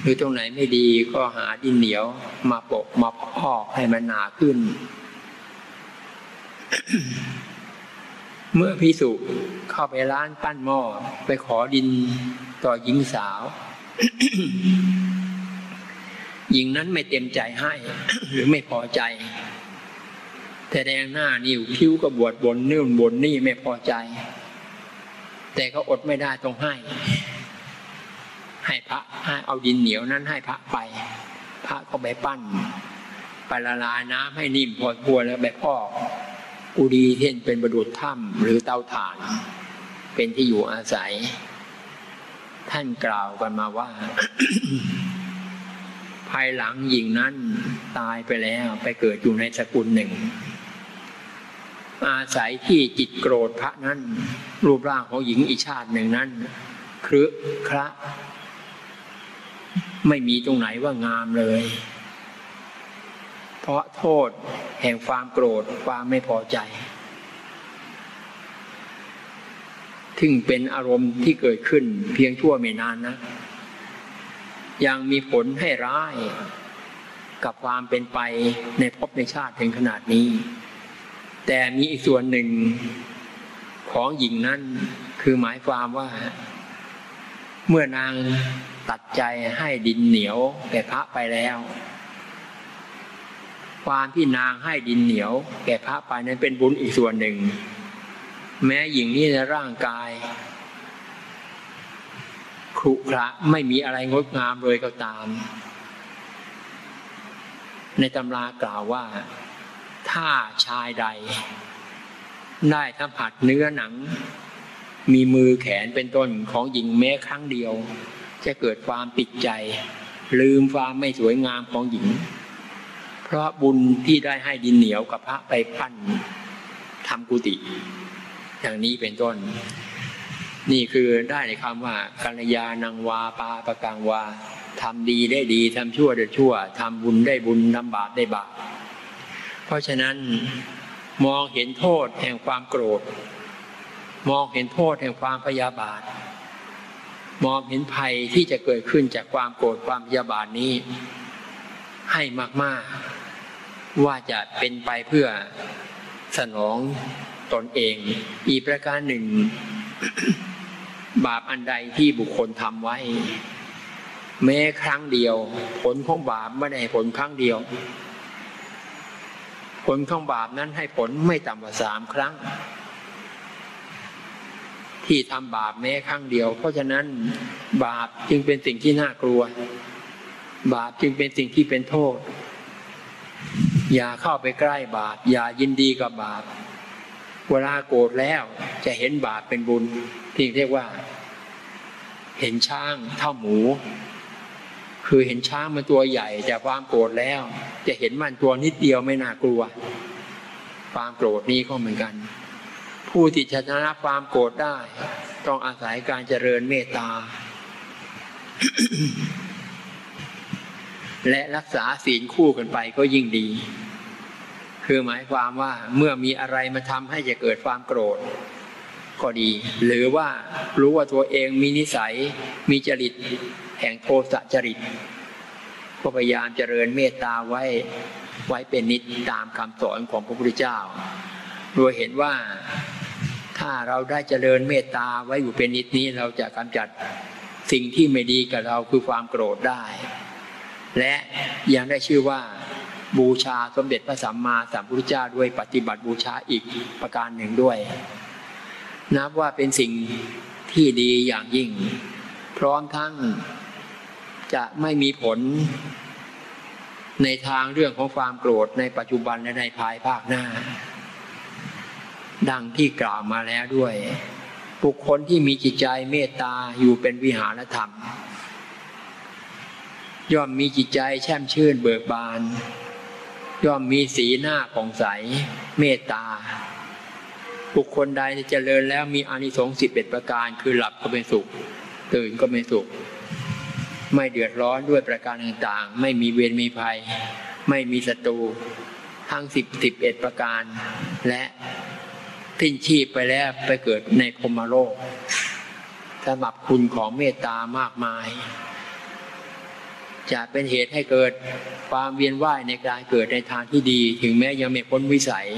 หรือตรงไหนไม่ดีก็หาดินเหนียวมาโปะมาพอกให้มันหนาขึ้น เมื่อพิสุเข้าไปร้านปั้นหม้อไปขอดินต่อหญิงสาว หญิงนั้นไม่เต็มใจให้ หรือไม่พอใจ แต่แดงหน้านิ้วคิ้วก็บวชบนนื่นบนนี่ไม่พอใจ แต่ก็อดไม่ได้ต้องให้ ให้พระให้เอาดินเหนียวนั้นให้พระไป พระก็ไปปั้น ไปละลายน้ำให้นิ่มพอควรแล้วไปพอก อุดีเท่นเป็นประดุษถ้ำหรือเตาถ่าน เป็นที่อยู่อาศัย ท่านกล่าวกันมาว่า ภายหลังหญิงนั้นตายไปแล้วไปเกิดอยู่ในสกุลหนึ่ง อาศัยที่จิตโกรธพระนั้น รูปร่างของหญิงอีชาติหนึ่งนั้นครึคระ ไม่มีตรงไหนว่างามเลย เพราะโทษแห่งความโกรธความไม่พอใจถึงเป็นอารมณ์ที่เกิดขึ้นเพียงชั่วไม่นานนะ ยังมีผลให้ร้ายกับความเป็นไปในภพในชาติถึงขนาดนี้ แต่มีอีกส่วนหนึ่งของหญิงนั้นคือหมายความว่า เมื่อนางตัดใจให้ดินเหนียวแก่พระไปแล้ว ความที่นางให้ดินเหนียว แก่พระไปนั้นเป็นบุญอีกส่วนหนึ่ง แม้หญิงนี้ในร่างกายครุขระไม่มีอะไรงดงามเลยก็ตาม ในตำรากล่าวว่า ถ้าชายใด ได้สัมผัสเนื้อหนัง มีมือแขนเป็นต้นของหญิงแม้ครั้งเดียว จะเกิดความปิดใจ ลืมความไม่สวยงามของหญิง ราะบุญที่ได้ให้ดินเหนียวกับพระไปปั้นทำกุฏิอย่างนี้เป็นต้น นี่คือได้ในคำว่ากัลยาณังวาปาปะกังวาทำดีได้ดีทำชั่วได้ชั่วทำบุญได้บุญทำบาปได้บาปเพราะฉะนั้นมองเห็นโทษแห่งความโกรธ มองเห็นโทษแห่งความพยาบาท มองเห็นภัยที่จะเกิดขึ้นจากความโกรธความพยาบาทนี้ ให้มากๆ ว่าจะเป็นไปเพื่อสนองตนเอง อีกประการหนึ่ง บาปอันใดที่บุคคลทำไว้ แม้ครั้งเดียว ผลของบาปไม่ได้ผลครั้งเดียว ผลของบาปนั้นให้ผลไม่ต่ำกว่าสามครั้ง ที่ทำบาปแม้ครั้งเดียว เพราะฉะนั้นบาปจึงเป็นสิ่งที่น่ากลัว บาปจึงเป็นสิ่งที่เป็นโทษ อย่าเข้าไปใกล้บาป อย่ายินดีกับบาป เวลาโกรธแล้วจะเห็นบาปเป็นบุญที่เรียกว่า เห็นช้างเท่าหมู คือเห็นช้างมันตัวใหญ่แต่ความโกรธแล้ว จะเห็นมันตัวนิดเดียวไม่น่ากลัว ความโกรธนี้ก็เหมือนกัน ผู้ที่ชนะความโกรธได้ ต้องอาศัยการเจริญเมตตาและรักษาศีลคู่กันไปก็ยิ่งดี คือหมายความว่าเมื่อมีอะไรมาทำให้จะเกิดความโกรธก็ดี หรือว่ารู้ว่าตัวเองมีนิสัยมีจริตแห่งโทสะจริตก็พยายามเจริญเมตตาไว้ไว้เป็นนิดตามคำสอนของพระพุทธเจ้าโดยเห็นว่าถ้าเราได้เจริญเมตตาไว้อยู่เป็นนิดนี้เราจะกำจัดสิ่งที่ไม่ดีกับเราคือความโกรธได้ และยังได้ชื่อว่า บูชาสมเด็จพระสัมมาสัมพุทธเจ้าด้วยปฏิบัติบูชาอีกประการหนึ่งด้วย นับว่าเป็นสิ่งที่ดีอย่างยิ่ง พร้อมทั้งจะไม่มีผล ในทางเรื่องของความโกรธในปัจจุบันและในภายภาคหน้า ดังที่กล่าวมาแล้วด้วย บุคคลที่มีจิตใจเมตตาอยู่เป็นวิหารธรรม ย่อมมีจิตใจแช่มชื่นเบิกบาน ย่อมมีสีหน้าผ่องใส เมตตา บุคคลใดจะเจริญแล้วมีอานิสงส์สิบเอ็ดประการ คือหลับก็เป็นสุข ตื่นก็เป็นสุข ไม่เดือดร้อนด้วยประการต่างๆ ไม่มีเวรมีภัย ไม่มีศัตรูทั้งสิบสิบเอ็ดประการ และทิ้นชีพไปแล้วไปเกิดในพมโลกสำหรับคุณของเมตตามากมาย จะเป็นเหตุให้เกิดความเวียนว่ายในการเกิดในทางที่ดี ถึงแม้ยังไม่พ้นวิสัย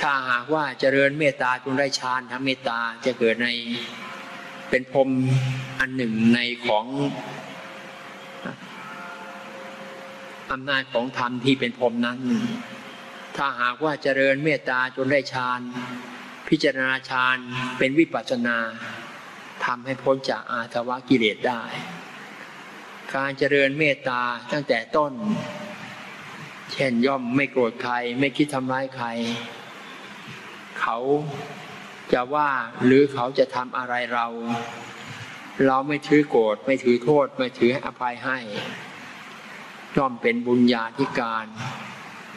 ถ้าหากว่าเจริญเมตตาจนได้ฌานทำเมตตาจะเกิดในเป็นพรมอันหนึ่งในของอำนาจของธรรมที่เป็นพรมนั้น ถ้าหากว่าเจริญเมตตาจนได้ฌาน พิจารณาฌานเป็นวิปัสสนาทำให้พ้นจากอาสวะกิเลสได้ การเจริญเมตตาตั้งแต่ต้น เช่นย่อมไม่โกรธใครไม่คิดทำร้ายใคร เขาจะว่าหรือเขาจะทำอะไรเรา เราไม่ถือโกรธไม่ถือโทษ ไม่ถืออภัยให้ ย่อมเป็นบุญญาธิการ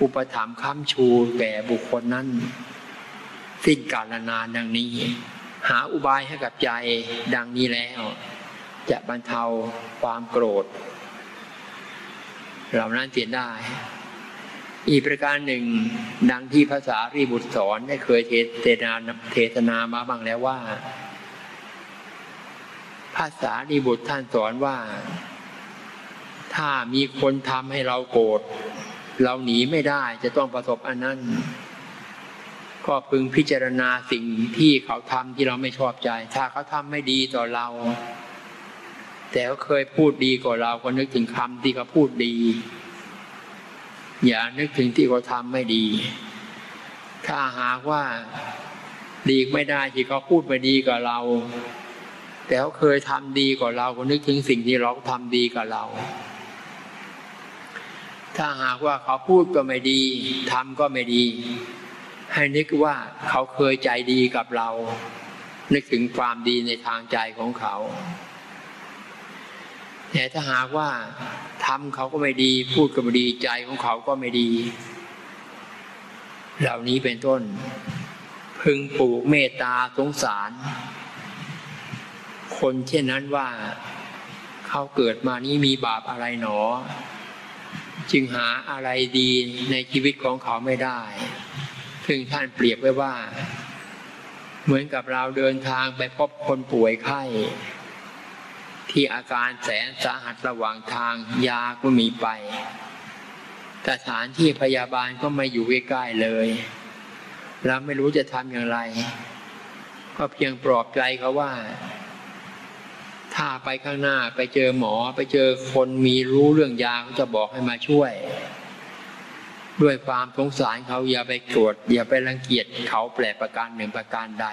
อุปถัมภ์ค้ำชูแก่บุคคลนั้น สิ้นกาลนานดังนี้ หาอุบายให้กับใจดังนี้แล้ว จะบรรเทาความโกรธ เหล่านั้นเสียได้ อีกประการหนึ่ง ดังที่ภาษารีบุตรสอนได้เคยเทศนาเทศนามาบ้างแล้วว่า ภาษารีบุตรท่านสอนว่า ถ้ามีคนทำให้เราโกรธเราหนีไม่ได้จะต้องประสบอันนั้น ก็พึงพิจารณาสิ่งที่เขาทำที่เราไม่ชอบใจ ถ้าเขาทำไม่ดีต่อเรา แต่เขาเคยพูดดีกว่าเราก็นึกถึงคำที่เขาพูดดี อย่านึกถึงที่เขาทำไม่ดี ถ้าหากว่าดีไม่ได้ที่เขาพูดไม่ดีกับเรา แต่เขาเคยทำดีกว่าเราก็นึกถึงสิ่งที่เราทำดีกับเรา ถ้าหากว่าเขาพูดก็ไม่ดีทำก็ไม่ดี ให้นึกว่าเขาเคยใจดีกับเรา นึกถึงความดีในทางใจของเขา แต่ถ้าหากว่าทำเขาก็ไม่ดี พูดก็ไม่ดีใจของเขาก็ไม่ดี เหล่านี้เป็นต้น พึงปลูกเมตตาสงสาร คนเช่นนั้นว่าเขาเกิดมานี้มีบาปอะไรหนอ จึงหาอะไรดีในชีวิตของเขาไม่ได้ ซึ่งท่านเปรียบไว้ว่า เหมือนกับเราเดินทางไปพบคนป่วยไข้ ที่อาการแสนสาหัสระหว่างทางยาก็มีไป สถานที่พยาบาลก็ไม่อยู่ใกล้เลย เราไม่รู้จะทำอย่างไร ก็เพียงปลอบใจเขาว่า ถ้าไปข้างหน้าไปเจอหมอไปเจอคนมีรู้เรื่องยาเขาจะบอกให้มาช่วย ด้วยความสงสารเขาอย่าไปโกรธอย่าไปรังเกียจเขาแปลประการหนึ่งประการใด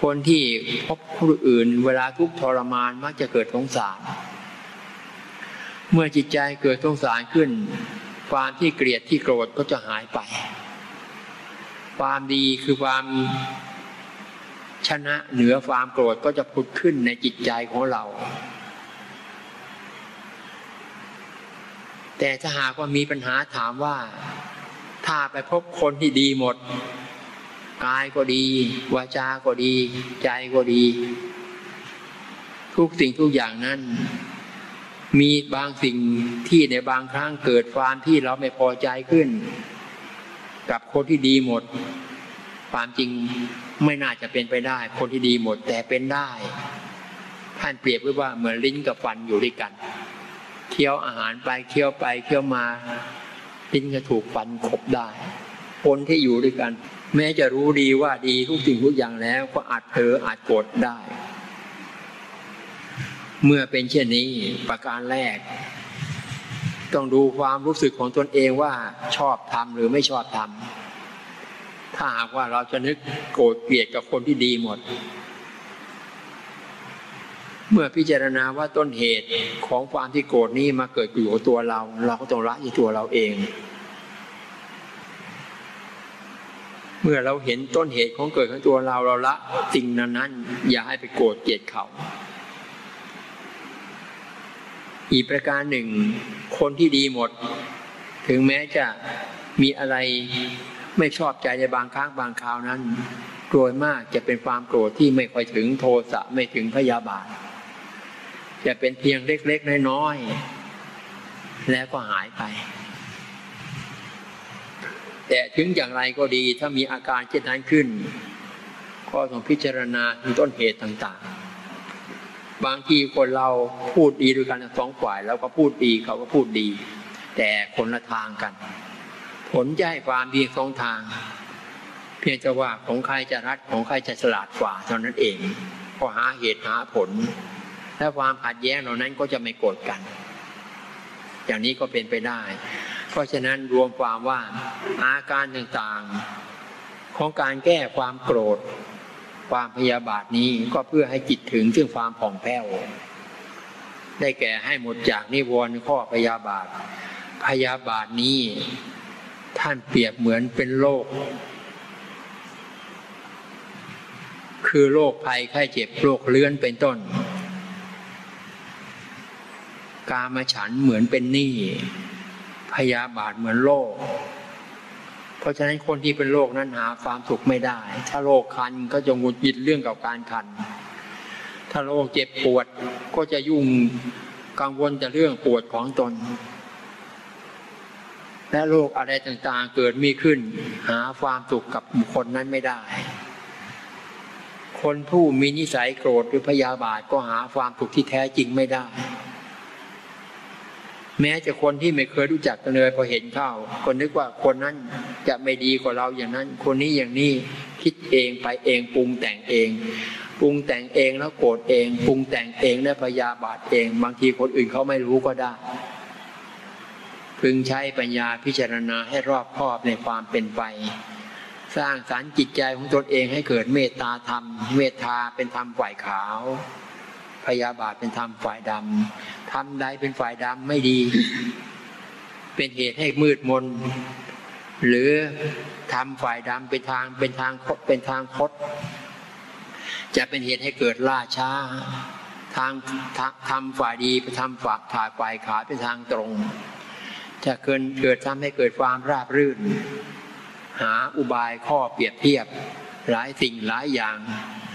คนที่พบผู้อื่น เวลาทุกทรมานมักจะเกิดสงสาร เมื่อจิตใจเกิดสงสารขึ้น ความที่เกลียดที่โกรธก็จะหายไป ความดีคือความชนะเหนือความโกรธก็จะผุดขึ้นในจิตใจของเรา แต่ถ้าหากว่ามีปัญหาถามว่า ถ้าไปพบคนที่ดีหมด กายก็ดี วาจาก็ดี ใจก็ดี ทุกสิ่งทุกอย่างนั้น มีบางสิ่งที่ในบางครั้งเกิดความที่เราไม่พอใจขึ้น กับคนที่ดีหมด ความจริงไม่น่าจะเป็นไปได้ คนที่ดีหมดแต่เป็นได้ ท่านเปรียบไว้ว่าเหมือนลิ้นกับฟันอยู่ด้วยกันเคี้ยวอาหารไปเคี้ยวไปเคี้ยวมาลิ้นก็ถูกฟันขบได้คนที่อยู่ด้วยกัน แม้จะรู้ดีว่าดีทุกสิ่งทุกอย่างแล้ว ก็อาจเผลออาจโกรธได้ เมื่อเป็นเช่นนี้ประการแรก ต้องดูความรู้สึกของตนเองว่าชอบทำหรือไม่ชอบทำถ้าหากว่าเราจะนึกโกรธเกลียดกับคนที่ดีหมด เมื่อพิจารณาว่าต้นเหตุของความที่โกรธนี้มาเกิดอยู่กับตัวเรา เราก็ต้องละที่ตัวเราเอง เมื่อเราเห็นต้นเหตุของเกิดของตัวเราเราละสิ่งนั้นนั้นอย่าให้ไปโกรธเกลียดเขา อีกประการหนึ่ง คนที่ดีหมด ถึงแม้จะมีอะไรไม่ชอบใจในบางครั้งบางคราวนั้นโดยมากจะเป็นความโกรธที่ไม่ค่อยถึงโทสะไม่ถึงพยาบาท จะเป็นเพียงเล็กๆน้อยๆแล้วก็หายไป แต่ถึงอย่างไรก็ดีถ้ามีอาการเช่นนั้นขึ้น ก็ต้องพิจารณาถึงต้นเหตุต่างๆ บางทีคนเราพูดดีด้วยกันสองฝ่ายแล้วก็พูดดีเขาก็พูดดี แต่คนละทางกัน ผลจะให้ความดีสองทาง เพียงแต่ว่าของใครจะรัดของใครจะฉลาดกว่าเท่านั้นเองก็หาเหตุหาผล และความขัดแย้งเหล่านั้นก็จะไม่โกรธกัน อย่างนี้ก็เป็นไปได้ ราะฉะนั้นรวมความว่าอาการต่างๆ ของการแก้ความโกรธ ความพยาบาทนี้ก็เพื่อให้จิตถึงซึ่งความผ่องแผ้ว ได้แก่ให้หมดจากนิวรณ์ข้อพยาบาท พยาบาทนี้ ท่านเปรียบเหมือนเป็นโรคคือโรคภัยไข้เจ็บโรคเลื้อนเป็นต้น กามฉันเหมือนเป็นหนี้ พยาบาทเหมือนโรคเพราะฉะนั้นคนที่เป็นโรคนั้นหาความสุขไม่ได้ ถ้าโรคคันก็จะหงุดหงิดเรื่องกับการคัน ถ้าโรคเจ็บปวดก็จะยุ่งกังวลแต่เรื่องปวดของตน และโรคอะไรต่างๆเกิดมีขึ้น หาความสุขกับบุคคลนั้นไม่ได้ คนผู้มีนิสัยโกรธหรือพยาบาทก็หาความสุขที่แท้จริงไม่ได้ แม้จะคนที่ไม่เคยรู้จักกันเลยพอเห็นเข้า คนนึกว่าคนนั้นจะไม่ดีกว่าเราอย่างนั้น คนนี้อย่างนี้คิดเองไปเองปรุงแต่งเองปรุงแต่งเองแล้วโกรธเองปรุงแต่งเองและพยาบาทเอง บางทีคนอื่นเขาไม่รู้ก็ได้ พึงใช้ปัญญาพิจารณาให้รอบคอบในความเป็นไป สร้างสารรค์จิตใจของตนเองให้เกิดเมตตาธรรม เมตตาเป็นธรรมฝ่ายขาว พยาบาทเป็นธรรมฝ่ายดำทำใดเป็นฝ่ายดำไม่ดี เป็นเหตุให้มืดมน หรือทำฝ่ายดำเป็นทางเป็นทางเป็นทางคด จะเป็นเหตุให้เกิดล่าช้า ทางทำฝ่ายดีไปทำฝ่ายถ่ายฝ่ายขาเป็นทางตรง จะเกิดเกิดทำให้เกิดความราบรื่น หาอุบายข้อเปรียบเทียบหลายสิ่งหลายอย่าง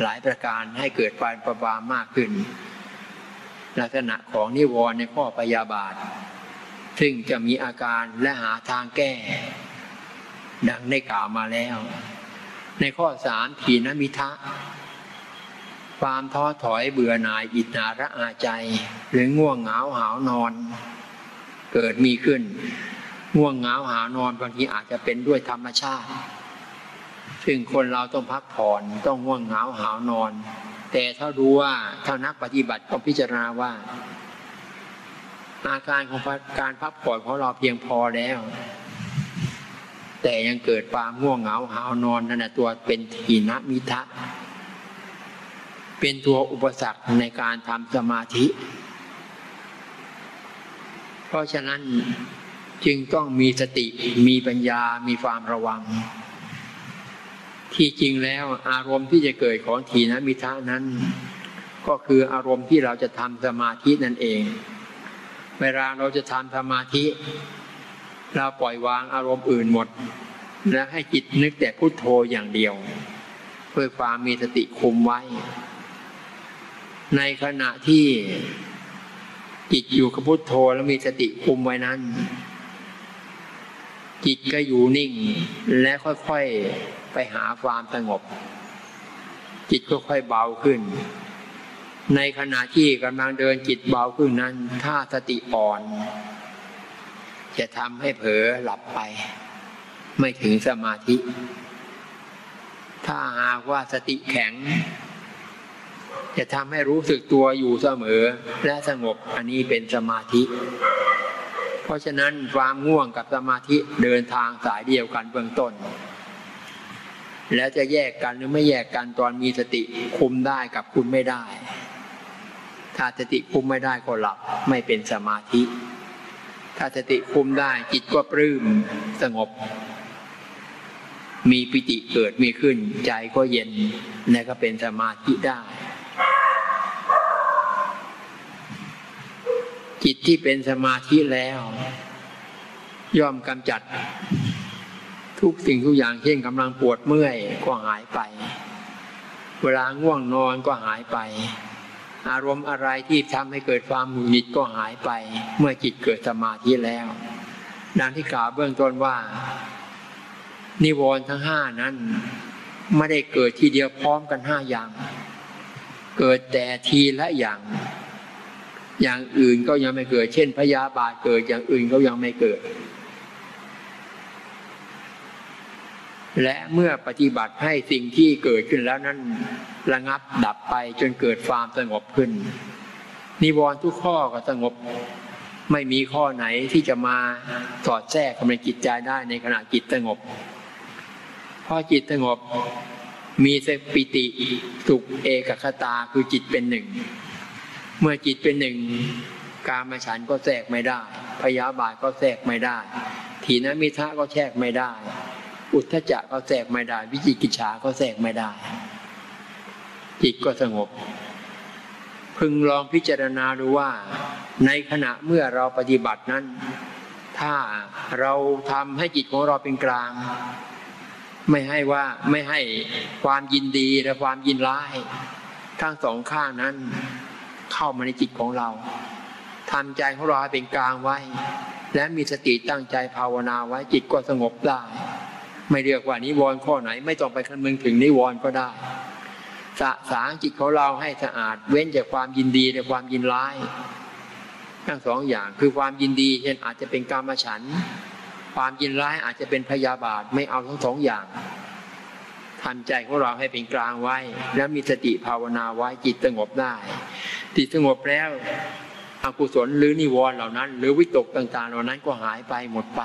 หลายประการให้เกิดความประบามากขึ้น ลักษณะของนิวรณ์ในข้อพยาบาท ซึ่งจะมีอาการและหาทางแก้ ดังได้กล่าวมาแล้ว ในข้อสามขีนมิทะ ความท้อถอยเบื่อหน่ายอิจนาระอาใจ หรือง่วงเหงาหาวนอน เกิดมีขึ้น ง่วงเหงาหาวนอนบางทีอาจจะเป็นด้วยธรรมชาติ ซึ่งคนเราต้องพักผ่อนต้องง่วงเหงาหาวนอน แต่ถ้าดูว่าถ้านักปฏิบัติก็พิจารณาว่า อาการของการพักผ่อนของเราเพียงพอแล้ว แต่ยังเกิดความง่วงเหงาหาวนอนนั่นแหะตัวเป็นทีนมิทะเป็นตัวอุปสรรคในการทำสมาธิ เพราะฉะนั้นจึงต้องมีสติมีปัญญามีความระวัง ที่จริงแล้วอารมณ์ที่จะเกิดของทีนมิทะนั้น ก็คืออารมณ์ที่เราจะทำสมาธินั่นเอง เวลาเราจะทำสมาธิ เราปล่อยวางอารมณ์อื่นหมด และให้จิตนึกแต่พุโทโธอย่างเดียว เพื่อความมีสติคุมไว้ ในขณะที่จิตอยู่กับพุโทโธแล้วมีสติคุมไว้นั้น จิตก็อยู่นิ่งและค่อยๆ ไปหาความสงบ จิตก็ค่อยเบาขึ้น ในขณะที่กำลังเดินจิตเบาขึ้นนั้น ถ้าสติอ่อน จะทำให้เผลอหลับไป ไม่ถึงสมาธิ ถ้าหากว่าสติแข็ง จะทำให้รู้สึกตัวอยู่เสมอและสงบอันนี้เป็นสมาธิเพราะฉะนั้นความง่วงกับสมาธิเดินทางสายเดียวกันเบื้องต้น แล้วจะแยกกันหรือไม่แยกกันตอนมีสติคุมได้กับคุมไม่ได้ ถ้าสติคุมไม่ได้ก็หลับไม่เป็นสมาธิ ถ้าสติคุมได้จิตก็ปลื้มสงบ มีปิติเกิดมีขึ้น ใจก็เย็นและก็เป็นสมาธิได้ จิตที่เป็นสมาธิแล้ว ย่อมกำจัด ทุกสิ่งทุกอย่างเช่นกำลังปวดเมื่อยก็หายไป เวลาง่วงนอนก็หายไป อารมณ์อะไรที่ทำให้เกิดความหงุดหงิดก็หายไป เมื่อจิตเกิดสมาธิแล้ว ดังที่กล่าวเบื้องต้นว่า นิวรณ์ทั้งห้านั้น ไม่ได้เกิดทีเดียวพร้อมกันห้าอย่าง เกิดแต่ทีละอย่าง อย่างอื่นก็ยังไม่เกิด เช่นพยาบาทเกิดอย่างอื่นก็ยังไม่เกิด และเมื่อปฏิบัติให้สิ่งที่เกิดขึ้นแล้วนั้นระงับดับไปจนเกิดความสงบขึ้น นิวรณ์ทุกข้อก็สงบ ไม่มีข้อไหนที่จะมาสอดแทรกกำลังจิตใจได้ในขณะจิตสงบพอจิตสงบมีสปิติสุขเอกคตาคือจิตเป็นหนึ่ง เมื่อจิตเป็นหนึ่ง การมาฉันก็แทรกไม่ได้ พยาบาทก็แทรกไม่ได้ ถีนมิทะก็แทรกไม่ได้ อุทธจักก็แทรกไม่ได้ วิจิกิจฉาก็แทรกไม่ได้ จิตก็สงบ พึงลองพิจารณาดูว่า ในขณะเมื่อเราปฏิบัตินั้น ถ้าเราทำให้จิตของเราเป็นกลาง ไม่ให้ว่าไม่ให้ความยินดีและความยินร้าย ทั้งสองข้างนั้น เข้ามาในจิตของเราทำใจของเราเป็นกลางไว้ และมีสติตั้งใจภาวนาไว้จิตก็สงบได้ ไม่เรียกว่านิวรณ์ข้อไหน ไม่ต้องไปคำนึงถึงนิวรณ์ก็ได้สะสางจิตของเราให้สะอาด เว้นจากความยินดีและความยินร้าย ทั้งสองอย่างคือความยินดีเช่นอาจจะเป็นกามฉัน ความยินร้ายอาจจะเป็นพยาบาทไม่เอาทั้งสองอย่างทำใจของเราให้เป็นกลางไว้ แล้วมีสติภาวนาไว้จิตสงบได้จิตสงบแล้วอกุศลหรือนิวรณ์เหล่านั้น หรือวิตกต่าง ๆ เหล่านั้นก็หายไปหมดไป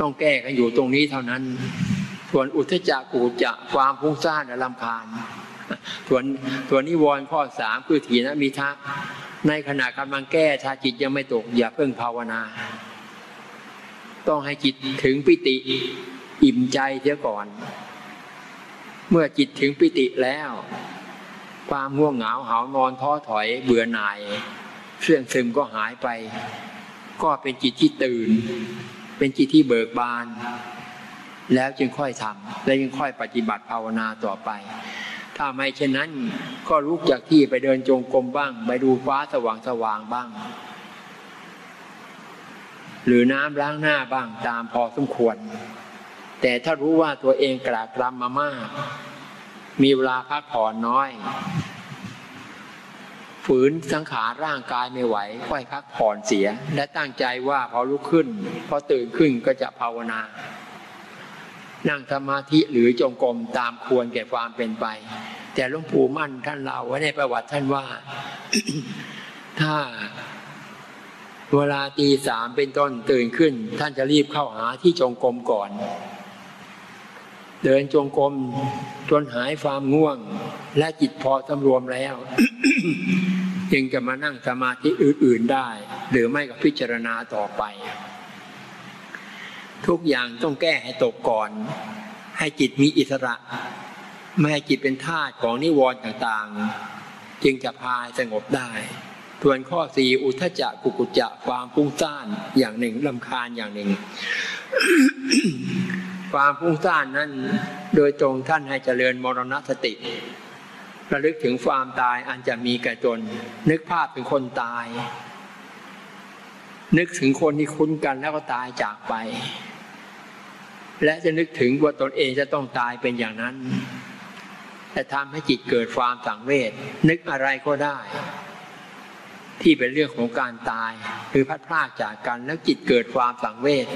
ต้องแก้กันอยู่ตรงนี้เท่านั้น ส่วนอุทจักกูจะความพุ่งซ่านและลำคาญส่วนส่วนนิวรณ์ข้อสามคือถีนมิทะในขณะกำลังแก้ถ้าจิตยังไม่ตก อย่าเพิ่งภาวนา ต้องให้จิตถึงปิติ อิ่มใจเสียก่อน เมื่อจิตถึงปิติแล้ว ความง่วงเหงาหานอนท้อถอยเบื่อหน่ายเครื่องซึมก็หายไป ก็เป็นจิตที่ตื่น เป็นจิตที่เบิกบาน แล้วจึงค่อยทำและจึงค่อยปฏิบัติภาวนาต่อไป ถ้าไม่เช่นนั้นก็ลุกจากที่ไปเดินจงกรมบ้าง ไปดูฟ้าสว่างสว่างบ้าง หรือน้ำล้างหน้าบ้างตามพอสมควร แต่ถ้ารู้ว่าตัวเองกรากรำมามาก มีเวลาพักผ่อนน้อย ฝืนสังขารร่างกายไม่ไหวค่อยพักผ่อนเสีย และตั้งใจว่าพอลุกขึ้น พอตื่นขึ้นก็จะภาวนา นั่งสมาธิหรือจงกรมตามควรแก่ความเป็นไป แต่หลวงปู่มั่นท่านเล่าไว้ในประวัติท่านว่า ถ้าเวลาตีสามเป็นต้นตื่นขึ้น ท่านจะรีบเข้าหาที่จงกรมก่อน เดินจงกรมจนหายความง่วง และจิตพอสำรวมแล้ว จึงจะมานั่งสมาธิอื่น ๆได้ หรือไม่ก็พิจารณาต่อไป ทุกอย่างต้องแก้ให้ตกก่อน ให้จิตมีอิสระ ไม่ให้จิตเป็นทาสของนิวรณ์ต่างๆ จึงจะพายสงบได้ส่วนข้อสี่อุทจจะกุกุจจะความฟุ้งซ่านอย่างหนึ่งลำคาญอย่างหนึ่ง ความฟุ้งซ่านนั้น โดยตรงท่านให้เจริญมรณสติ ระลึกถึงความตายอันจะมีแก่ตนนึกภาพถึงคนตาย นึกถึงคนที่คุ้นกันแล้วก็ตายจากไป และจะนึกถึงว่าตนเองจะต้องตายเป็นอย่างนั้นจะทำให้จิตเกิดความสังเวชนึกอะไรก็ได้ ที่เป็นเรื่องของการตายหรือพัดพลากจากกันแล้วจิตเกิดความสังเวช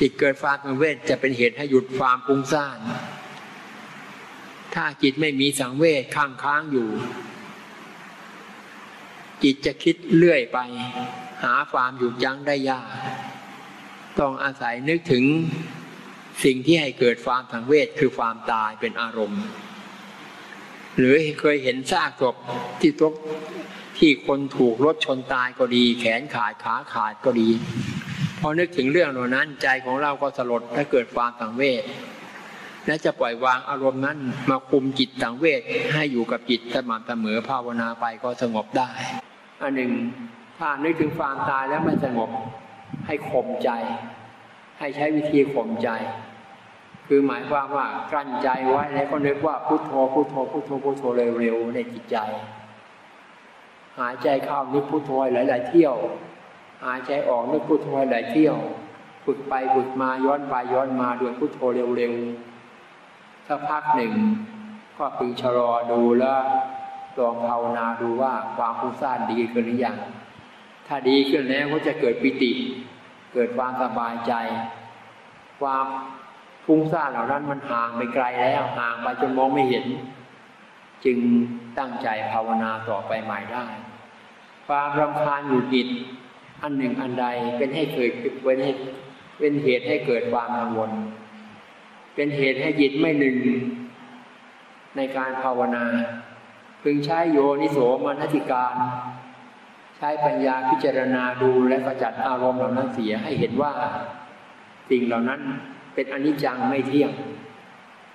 จิตเกิดความสังเวชจะเป็นเหตุให้หยุดความปุ้งซ่าน ถ้าจิตไม่มีสังเวชค้างค้างอยู่ จิตจะคิดเลื่อยไป หาความหยุดยั้งได้ยาก ต้องอาศัยนึกถึงสิ่งที่ให้เกิดความสังเวชคือความตายเป็นอารมณ์ หรือเคยเห็นซากศพที่ตกที่คนถูกรถชนตายก็ดี แขนขาดขาขาดก็ดี พอนึกถึงเรื่องเหล่านั้นใจของเราก็สลดและเกิดความสังเวช และจะปล่อยวางอารมณ์นั้นมาคุมจิตสังเวชให้อยู่กับจิตสม่ำเสมอภาวนาไปก็สงบได้ อันหนึ่งถ้านึกถึงความตายแล้วไม่สงบให้ข่มใจ ให้ใช้วิธีข่มใจ คือหมายความว่ากลั้นใจไว้แล้วก็นึกว่าพุโทโธพุโทโธพุโทโธพุโทโธเร็วๆในจิตใจ หายใจเข้านึกพุโทโธหลาย ๆ เที่ยว หายใจออกนึกพุโทโธหลายเที่ยว ฝึกไปฝึกมาย้อนไปย้อนมาด้วยพุโทโธเร็วๆ สักพักหนึ่ง ก็พึงชะลอดูแล้วลองภาวนาดูว่าความฟุ้งซ่านดีขึ้นหรือยัง ถ้าดีขึ้นแล้วก็จะเกิดปิติ เกิดความสบายใจ ความฟุ้งซ่านเหล่านั้นมันห่างไปไกลแล้วห่างไปจนมองไม่เห็น จึงตั้งใจภาวนาต่อไปใหม่ได้ ความรำคาญหงุดหงิดอันหนึ่งอันใดเป็นให้เกิดเป็นเหตุเป็นเหตุให้เกิดความกังวล เป็นเหตุให้จิตไม่หนึ่ง ในการภาวนา พึงใช้โยนิโสมนสิการ ใช้ปัญญาพิจารณาดูและกระจัดอารมณ์เหล่านั้นเสียให้เห็นว่า สิ่งเหล่านั้นเป็นอนิจจังไม่เที่ยง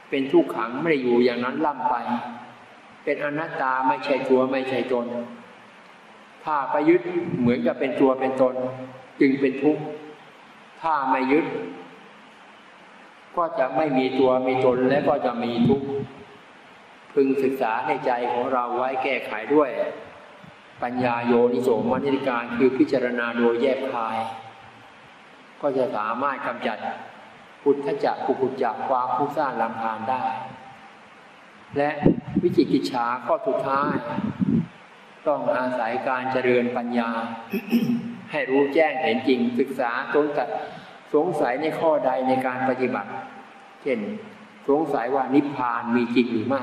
เป็นทุกขังไม่ได้อยู่อย่างนั้นล่ำไป เป็นอนัตตาไม่ใช่ตัวไม่ใช่ตนถ้าไปยึดเหมือนกับเป็นตัวเป็นตน จึงเป็นทุกข์ถ้าไม่ยึด ก็จะไม่มีตัวมีตนและก็จะมีทุกข์พึงศึกษาในใจของเราไว้แก้ไขด้วย ปัญญาโยนิโสมนิการคือพิจารณาโดยแยกคาย ก็จะสามารถกำจัดพุทธจักกุกุจักความผู้สร้างลำพานได้ และวิจิกิจฉาข้อสุดท้าย ต้องอาศัยการเจริญปัญญา ให้รู้แจ้งเห็นจริงศึกษาสงสัย สงสัยในข้อใดในการปฏิบัติ เช่น สงสัยว่านิพพานมีจริงหรือไม่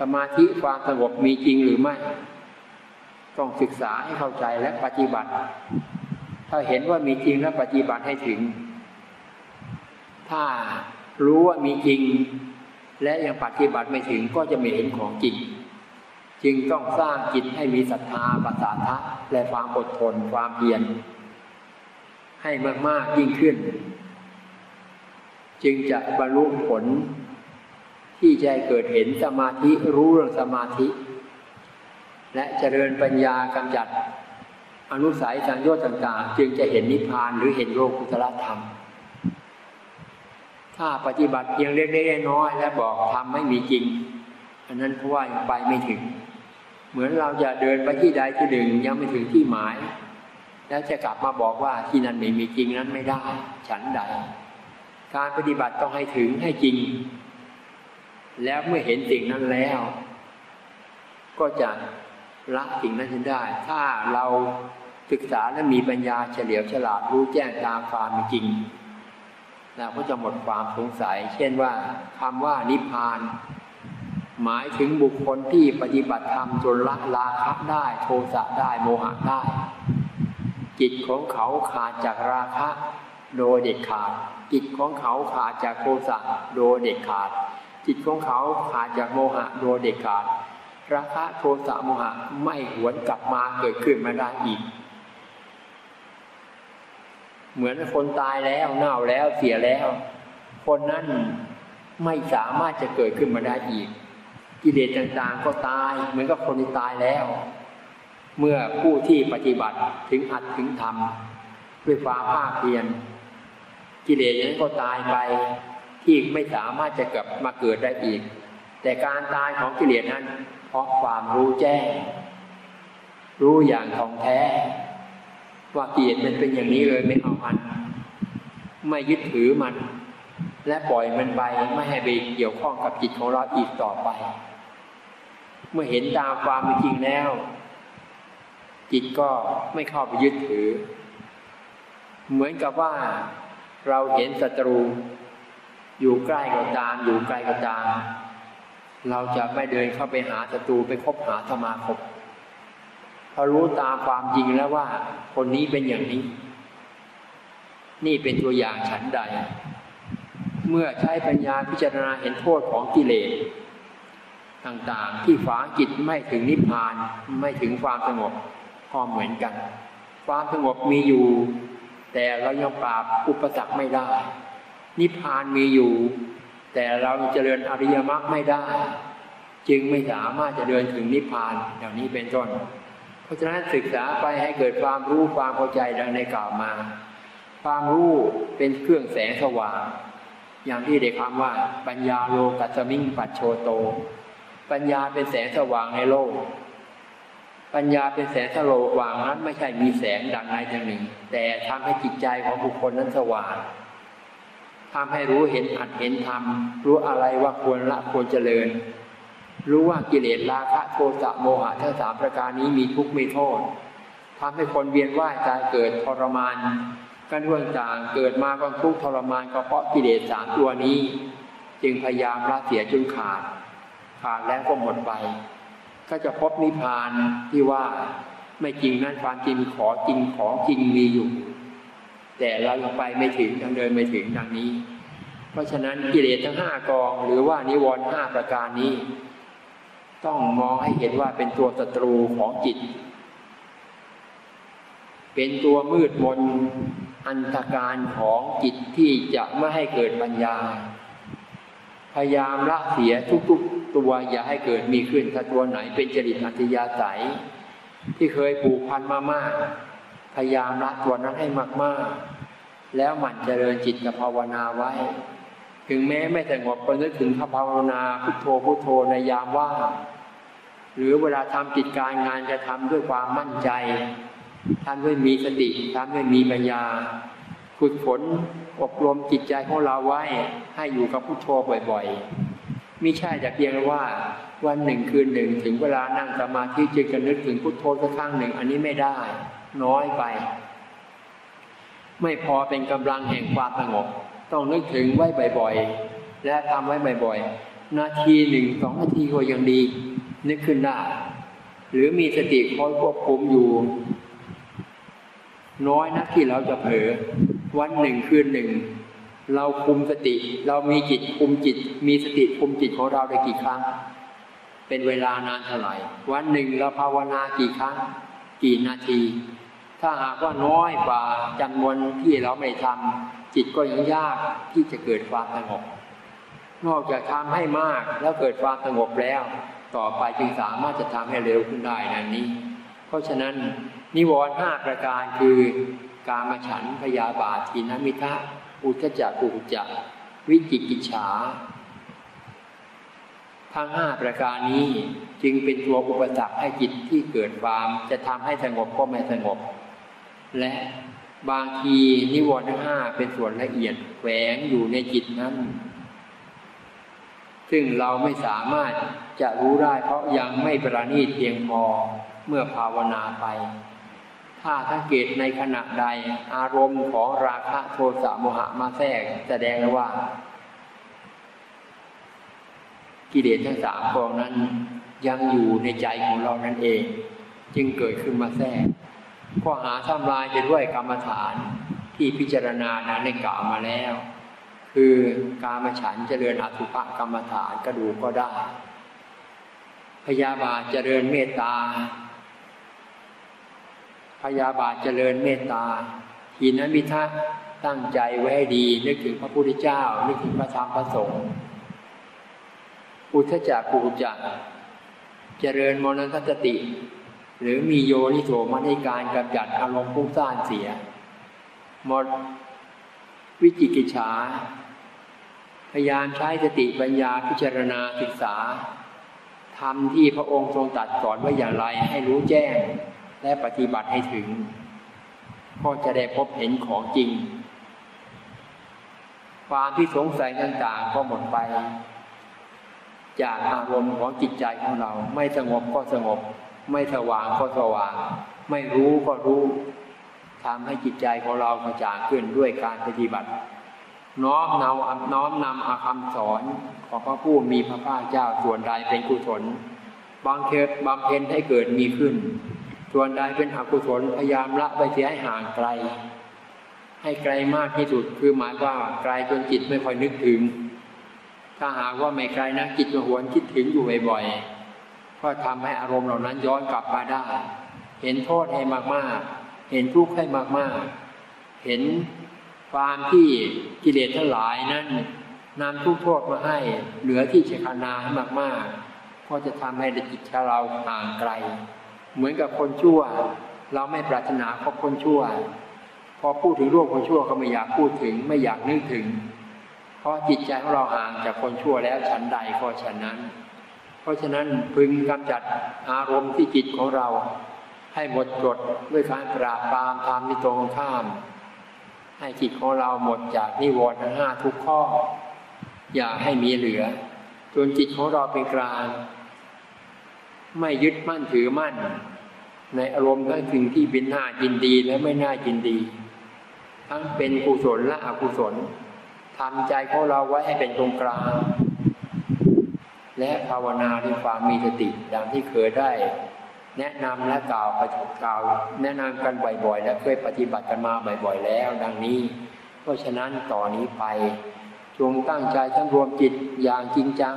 สมาธิความสงบมีจริงหรือไม่ ต้องศึกษาให้เข้าใจและปฏิบัติ ถ้าเห็นว่ามีจริงและปฏิบัติให้ถึง ถ้ารู้ว่ามีจริง และยังปฏิบัติไม่ถึงก็จะไม่เห็นของจริงจึงต้องสร้างจิตให้มีศรัทธาปัสสาทะและความอดทนความเพียร ให้มาก ๆ ยิ่งขึ้น จึงจะบรรลุผล ที่จะเกิดเห็นสมาธิรู้เรื่องสมาธิ และเจริญปัญญากำจัด อนุสัยสังโยชน์ต่างๆ จึงจะเห็นนิพพานหรือเห็นโลกุตละธรรม ถ้าปฏิบัติเพียงเล็กๆน้อยๆและบอกทำไม่มีจริง อันนั้นเพราะว่ายังไปไม่ถึง เหมือนเราจะเดินไปที่ใดที่หนึ่งยังไม่ถึงที่หมาย แล้วจะกลับมาบอกว่าที่นั่นไม่มีจริงนั้นไม่ได้ ฉันใด การปฏิบัติต้องให้ถึงให้จริง แล้วเมื่อเห็นสิ่งนั้นแล้ว ก็จะละสิ่งนั้นได้ ถ้าเราศึกษาและมีปัญญาเฉลียวฉลาดรู้แจ้งตามความจริงเราก็จะหมดความสงสัย เช่นว่าคำว่านิพพาน หมายถึงบุคคลที่ปฏิบัติธรรมจนละราคะได้ โทสะได้โมหะได้ จิตของเขาขาดจากราคะ โดยเด็ดขาด จิตของเขาขาดจากโทสะโดยเด็ดขาด จิตของเขาขาดจากโมหะโดยเด็ดขาด ราคะโทสะโมหะไม่หวนกลับมาเกิดขึ้นมาได้อีก เหมือนคนตายแล้วเน่าแล้วเสียแล้ว คนนั้นไม่สามารถจะเกิดขึ้นมาได้อีก กิเลสต่างๆก็ตายเหมือนกับคนที่ตายแล้ว เมื่อผู้ที่ปฏิบัติถึงอัดถึงทำด้วยความภาคเพียรกิเลสนั้นก็ตายไปที่ไม่สามารถจะกลับมาเกิดได้อีก แต่การตายของกิเลสนั้นเพราะความรู้แจ้ง รู้อย่างท่องแท้ ว่ากิเลสมันเป็นอย่างนี้เลยไม่เอามัน ไม่ยึดถือมัน และปล่อยมันไปไม่ให้ไปเกี่ยวข้องกับจิตของเราอีกต่อไป เมื่อเห็นตามความเป็นจริงแล้ว จิตก็ไม่เข้าไปยึดถือ เหมือนกับว่าเราเห็นศัตรู อยู่ใกล้ก็ตาม อยู่ไกลก็ตาม เราจะไม่เดินเข้าไปหาศัตรูไปคบหาสมาคมพอรู้ตามความจริงแล้วว่า คนนี้เป็นอย่างนี้ นี่เป็นตัวอย่างฉันใด เมื่อใช้ปัญญาพิจารณาเห็นโทษของกิเลสต่างๆ ที่ฝางจิตไม่ถึงนิพพานไม่ถึงความสงบ ก็เหมือนกัน ความสงบมีอยู่ แต่เรายังปราบอุปสรรคไม่ได้ นิพพานมีอยู่ แต่เราเจริญอริยมรรคไม่ได้ จึงไม่สามารถจะเดินถึงนิพพานอย่างนี้เป็นต้น เพราะฉะนั้นศึกษาไปให้เกิดความรู้ความเข้าใจดังในกล่าวมา ความรู้เป็นเครื่องแสงสว่าง อย่างที่ได้คำว่า ปัญญาโลกัสมิงปัจโชโต ปัญญาเป็นแสงสว่างในโลก ปัญญาเป็นแสงสโลว่างนั้นไม่ใช่มีแสงดังใดดังหนึ่ง แต่ทำให้จิตใจของบุคคลนั้นสว่างทำให้รู้เห็นอัดเห็นธรรมรู้อะไรว่าควรละควรเจริญ รู้ว่ากิเลสราคะโทสะโมหะทั้งสามประการนี้มีทุกข์มีโทษทำให้คนเวียนว่ายตายเกิดทรมานกันเรื่องต่างเกิดมาก็ทุกข์ทรมานก็เพราะกิเลสสามตัวนี้ จึงพยายามละเสียจนขาด ขาดแล้วก็หมดไป ก็จะพบนิพพานที่ว่าไม่จริงนั้นความจริงขอจริงของจริงมีอยู่ แต่เรายังไปไม่ถึงยังเดินไม่ถึงดังนี้ เพราะฉะนั้นกิเลสทั้งห้ากองหรือว่านิวรณ์ห้าประการนี้ ต้องมองให้เห็นว่าเป็นตัวศัตรูของจิต เป็นตัวมืดมนอันตรการของจิตที่จะไม่ให้เกิดปัญญา พยายามละเสียทุกๆ ตัวอย่าให้เกิดมีขึ้น ถ้าตัวไหนเป็นจริตอัตยาศัย ที่เคยผูกพันมามาก พยายามละตัวนั้นให้มากๆ แล้วหมั่นเจริญจิตกับภาวนาไว้ ถึงแม้ไม่สงบก็นึกถึงภาวนาพุทโธพุทโธในยามว่างหรือเวลาทำกิจการงานจะทำด้วยความมั่นใจทำด้วยมีสติทำด้วยมีปัญญาฝึกฝนอบรมจิตใจของเราไว้ให้อยู่กับพุทโธบ่อย ๆ มิใช่แต่เพียงว่าวันหนึ่งคืนหนึ่งถึงเวลานั่งสมาธิจึงจะนึกถึงพุทโธสักครั้งหนึ่ง อันนี้ไม่ได้ น้อยไป ไม่พอเป็นกำลังแห่งความสงบ ต้องนึกถึงไว้บ่อยๆ และทำไว้บ่อยๆ นาทีหนึ่งสองนาทีก็ยังดี นึกขึ้นได้หรือมีสติคอยควบคุมอยู่ น้อยนักที่เราจะเผลอวันหนึ่งคืนหนึ่ง เราคุมสติ เรามีจิตคุมจิต มีสติคุมจิตของเราได้กี่ครั้ง เป็นเวลานานเท่าไหร่ วันหนึ่งเราภาวนากี่ครั้ง กี่นาที ถ้าหากว่าน้อยกว่าจำนวนที่เราไม่ทำจิตก็ยังยากที่จะเกิดความสงบ นอกจากทำให้มากแล้วเกิดความสงบแล้ว ต่อไปจึงสามารถจะทำให้เร็วขึ้นได้ดังนี้ เพราะฉะนั้นนิวรณ์ห้าประการคือ การมาฉันพยาบาททินมิทะ อุทจักกุจักวิจิกิจฉาทั้งห้าประการนี้จึงเป็นตัวอุปสรรคให้จิตที่เกิดความ จะทำให้สงบก็ไม่สงบ และบางทีนิวรณ์ทั้งห้าเป็นส่วนละเอียดแฝงอยู่ในจิตนั้น ซึ่งเราไม่สามารถจะรู้ได้เพราะยังไม่ประณีตเพียงพอเมื่อภาวนาไป ถ้าสังเกตในขณะใดอารมณ์ของราคะโทสะโมหะมาแทรก แสดงว่า กิเลสทั้งสามกองนั้น ยังอยู่ในใจของเรานั่นเอง จึงเกิดขึ้นมาแทรกข้อหาทำลายจะด้วยกรรมฐานที่พิจารณานั้นในกล่าวมาแล้ว คือการมฉันเจริญอสุภกรรมฐานกระดูกก็ได้พยาบาทเจริญเมตตา พยาบาทเจริญเมตตาทีนั้นมิทะตั้งใจไว้ให้ดี นึกถึงพระพุทธเจ้า นึกถึงพระธรรมพระสงฆ์อุทจักกุจักเจริญมรณสติ หรือมีโยนิโสมในการกำจัดอารมณ์พุ่งซ่านเสียหมดวิจิกิจฉา พยายามใช้สติปัญญาพิจารณาศึกษาทำที่พระองค์ทรงตรัสสอนไว้อย่างไรให้รู้แจ้ง และปฏิบัติให้ถึง ก็จะได้พบเห็นของจริง ความที่สงสัยต่างๆก็หมดไป จากอารมณ์ของจิตใจของเรา ไม่สงบก็สงบ ไม่สว่างก็สว่าง ไม่รู้ก็รู้ทำให้จิตใจของเรากระจ่างขึ้นด้วยการปฏิบัติ น้อมนำน้อมนำอาคำสอนของพระผู้มีพระภาคเจ้าส่วนใดเป็นกุศลบางเกิดบำเพ็ญให้เกิดมีขึ้น ส่วนใดเป็นอกุศลพยายามละไปเสียให้ห่างไกล ให้ไกลมากที่สุดคือหมายว่าไกลจนจิตไม่ค่อยนึกถึง ถ้าหากว่าไม่ไกลนะจิตจะหวนคิดถึงอยู่บ่อยๆก็ทำให้อารมณ์เหล่านั้นย้อนกลับมาได้ เห็นโทษให้มากๆ เห็นทุกข์ให้มากๆ เห็นความที่กิเลสทั้งหลายนั้นนำทุกโทษมาให้ เหลือที่เชคานาให้มากๆก็จะทำให้จิตเราห่างไกล เหมือนกับคนชั่ว เราไม่ปรารถนาพบคนชั่ว พอพูดถึงร่วมคนชั่วก็ไม่อยากพูดถึง ไม่อยากนึกถึง เพราะจิตใจของเราห่างจากคนชั่วแล้วฉันใดก็ฉันนั้น เพราะฉะนั้นพึงกำจัดอารมณ์ที่จิตของเรา ให้หมดจดด้วยการปราบปรามทำนิตรงข้าม ให้จิตของเราหมดจากนิวรณ์ทั้งห้าทุกข้อ อย่าให้มีเหลือ จนจิตของเราเป็นกลาง ไม่ยึดมั่นถือมั่น ในอารมณ์ทั้งสิ่งที่เป็นน่ายินดีและไม่น่ายินดี ทั้งเป็นกุศลและอกุศลทำใจของเราไว้ให้เป็นตรงกลาง และภาวนาด้วยความมีสติดังที่เคยได้ แนะนำและกล่าวประกล่าว แนะนำกันบ่อยๆ และเคยปฏิบัติกันมาบ่อยๆ แล้ว ดังนี้ เพราะฉะนั้นต่อนนี้ไป จงตั้งใจทั้งรวมจิตอย่างจริงจัง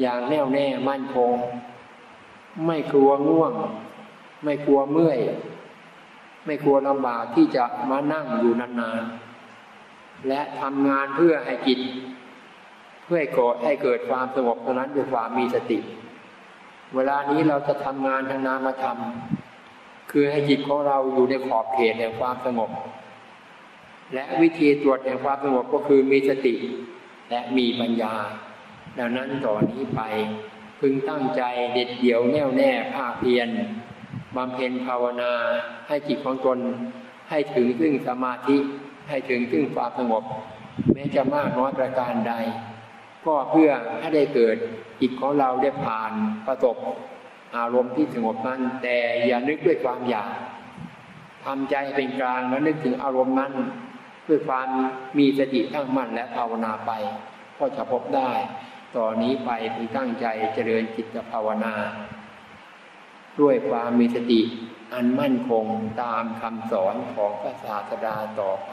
อย่างแน่วแน่มั่นคง ไม่กลัวง่วง ไม่กลัวเมื่อย ไม่กลัวลำบากที่จะมานั่งอยู่นานๆ และทำงานเพื่อให้จิต เพื่อให้ก่อให้เกิดความสงบเท่านั้นด้วยความมีสติ เวลานี้เราจะทำงานทางนามธรรมคือให้จิตของเราอยู่ในขอบเขตแห่งความสงบ และวิธีตรวจแห่งความสงบก็คือมีสติและมีปัญญา ดังนั้นต่อนนี้ไปพึงตั้งใจเด็ดเดี่ยวแน่วแน่ภาคเพียรบำเพ็ญภาวนาให้จิตของตน ให้ถึงซึ่งสมาธิให้ถึงซึ่งความสงบ แม้จะมากน้อยประการใด ก็เพื่อให้ได้เกิดจิตของเราได้ผ่านประสบอารมณ์ที่สงบนั้น แต่อย่านึกด้วยความอยากทำใจเป็นกลางแล้วนึกถึงอารมณ์นั้น ด้วยความมีสติตั้งมั่นและภาวนาไป ก็จะพบได้ ต่อนนี้ไปคือตั้งใจเจริญจิตภาวนา ด้วยความมีสติอันมั่นคงตามคำสอนของพระศาสดาต่อไป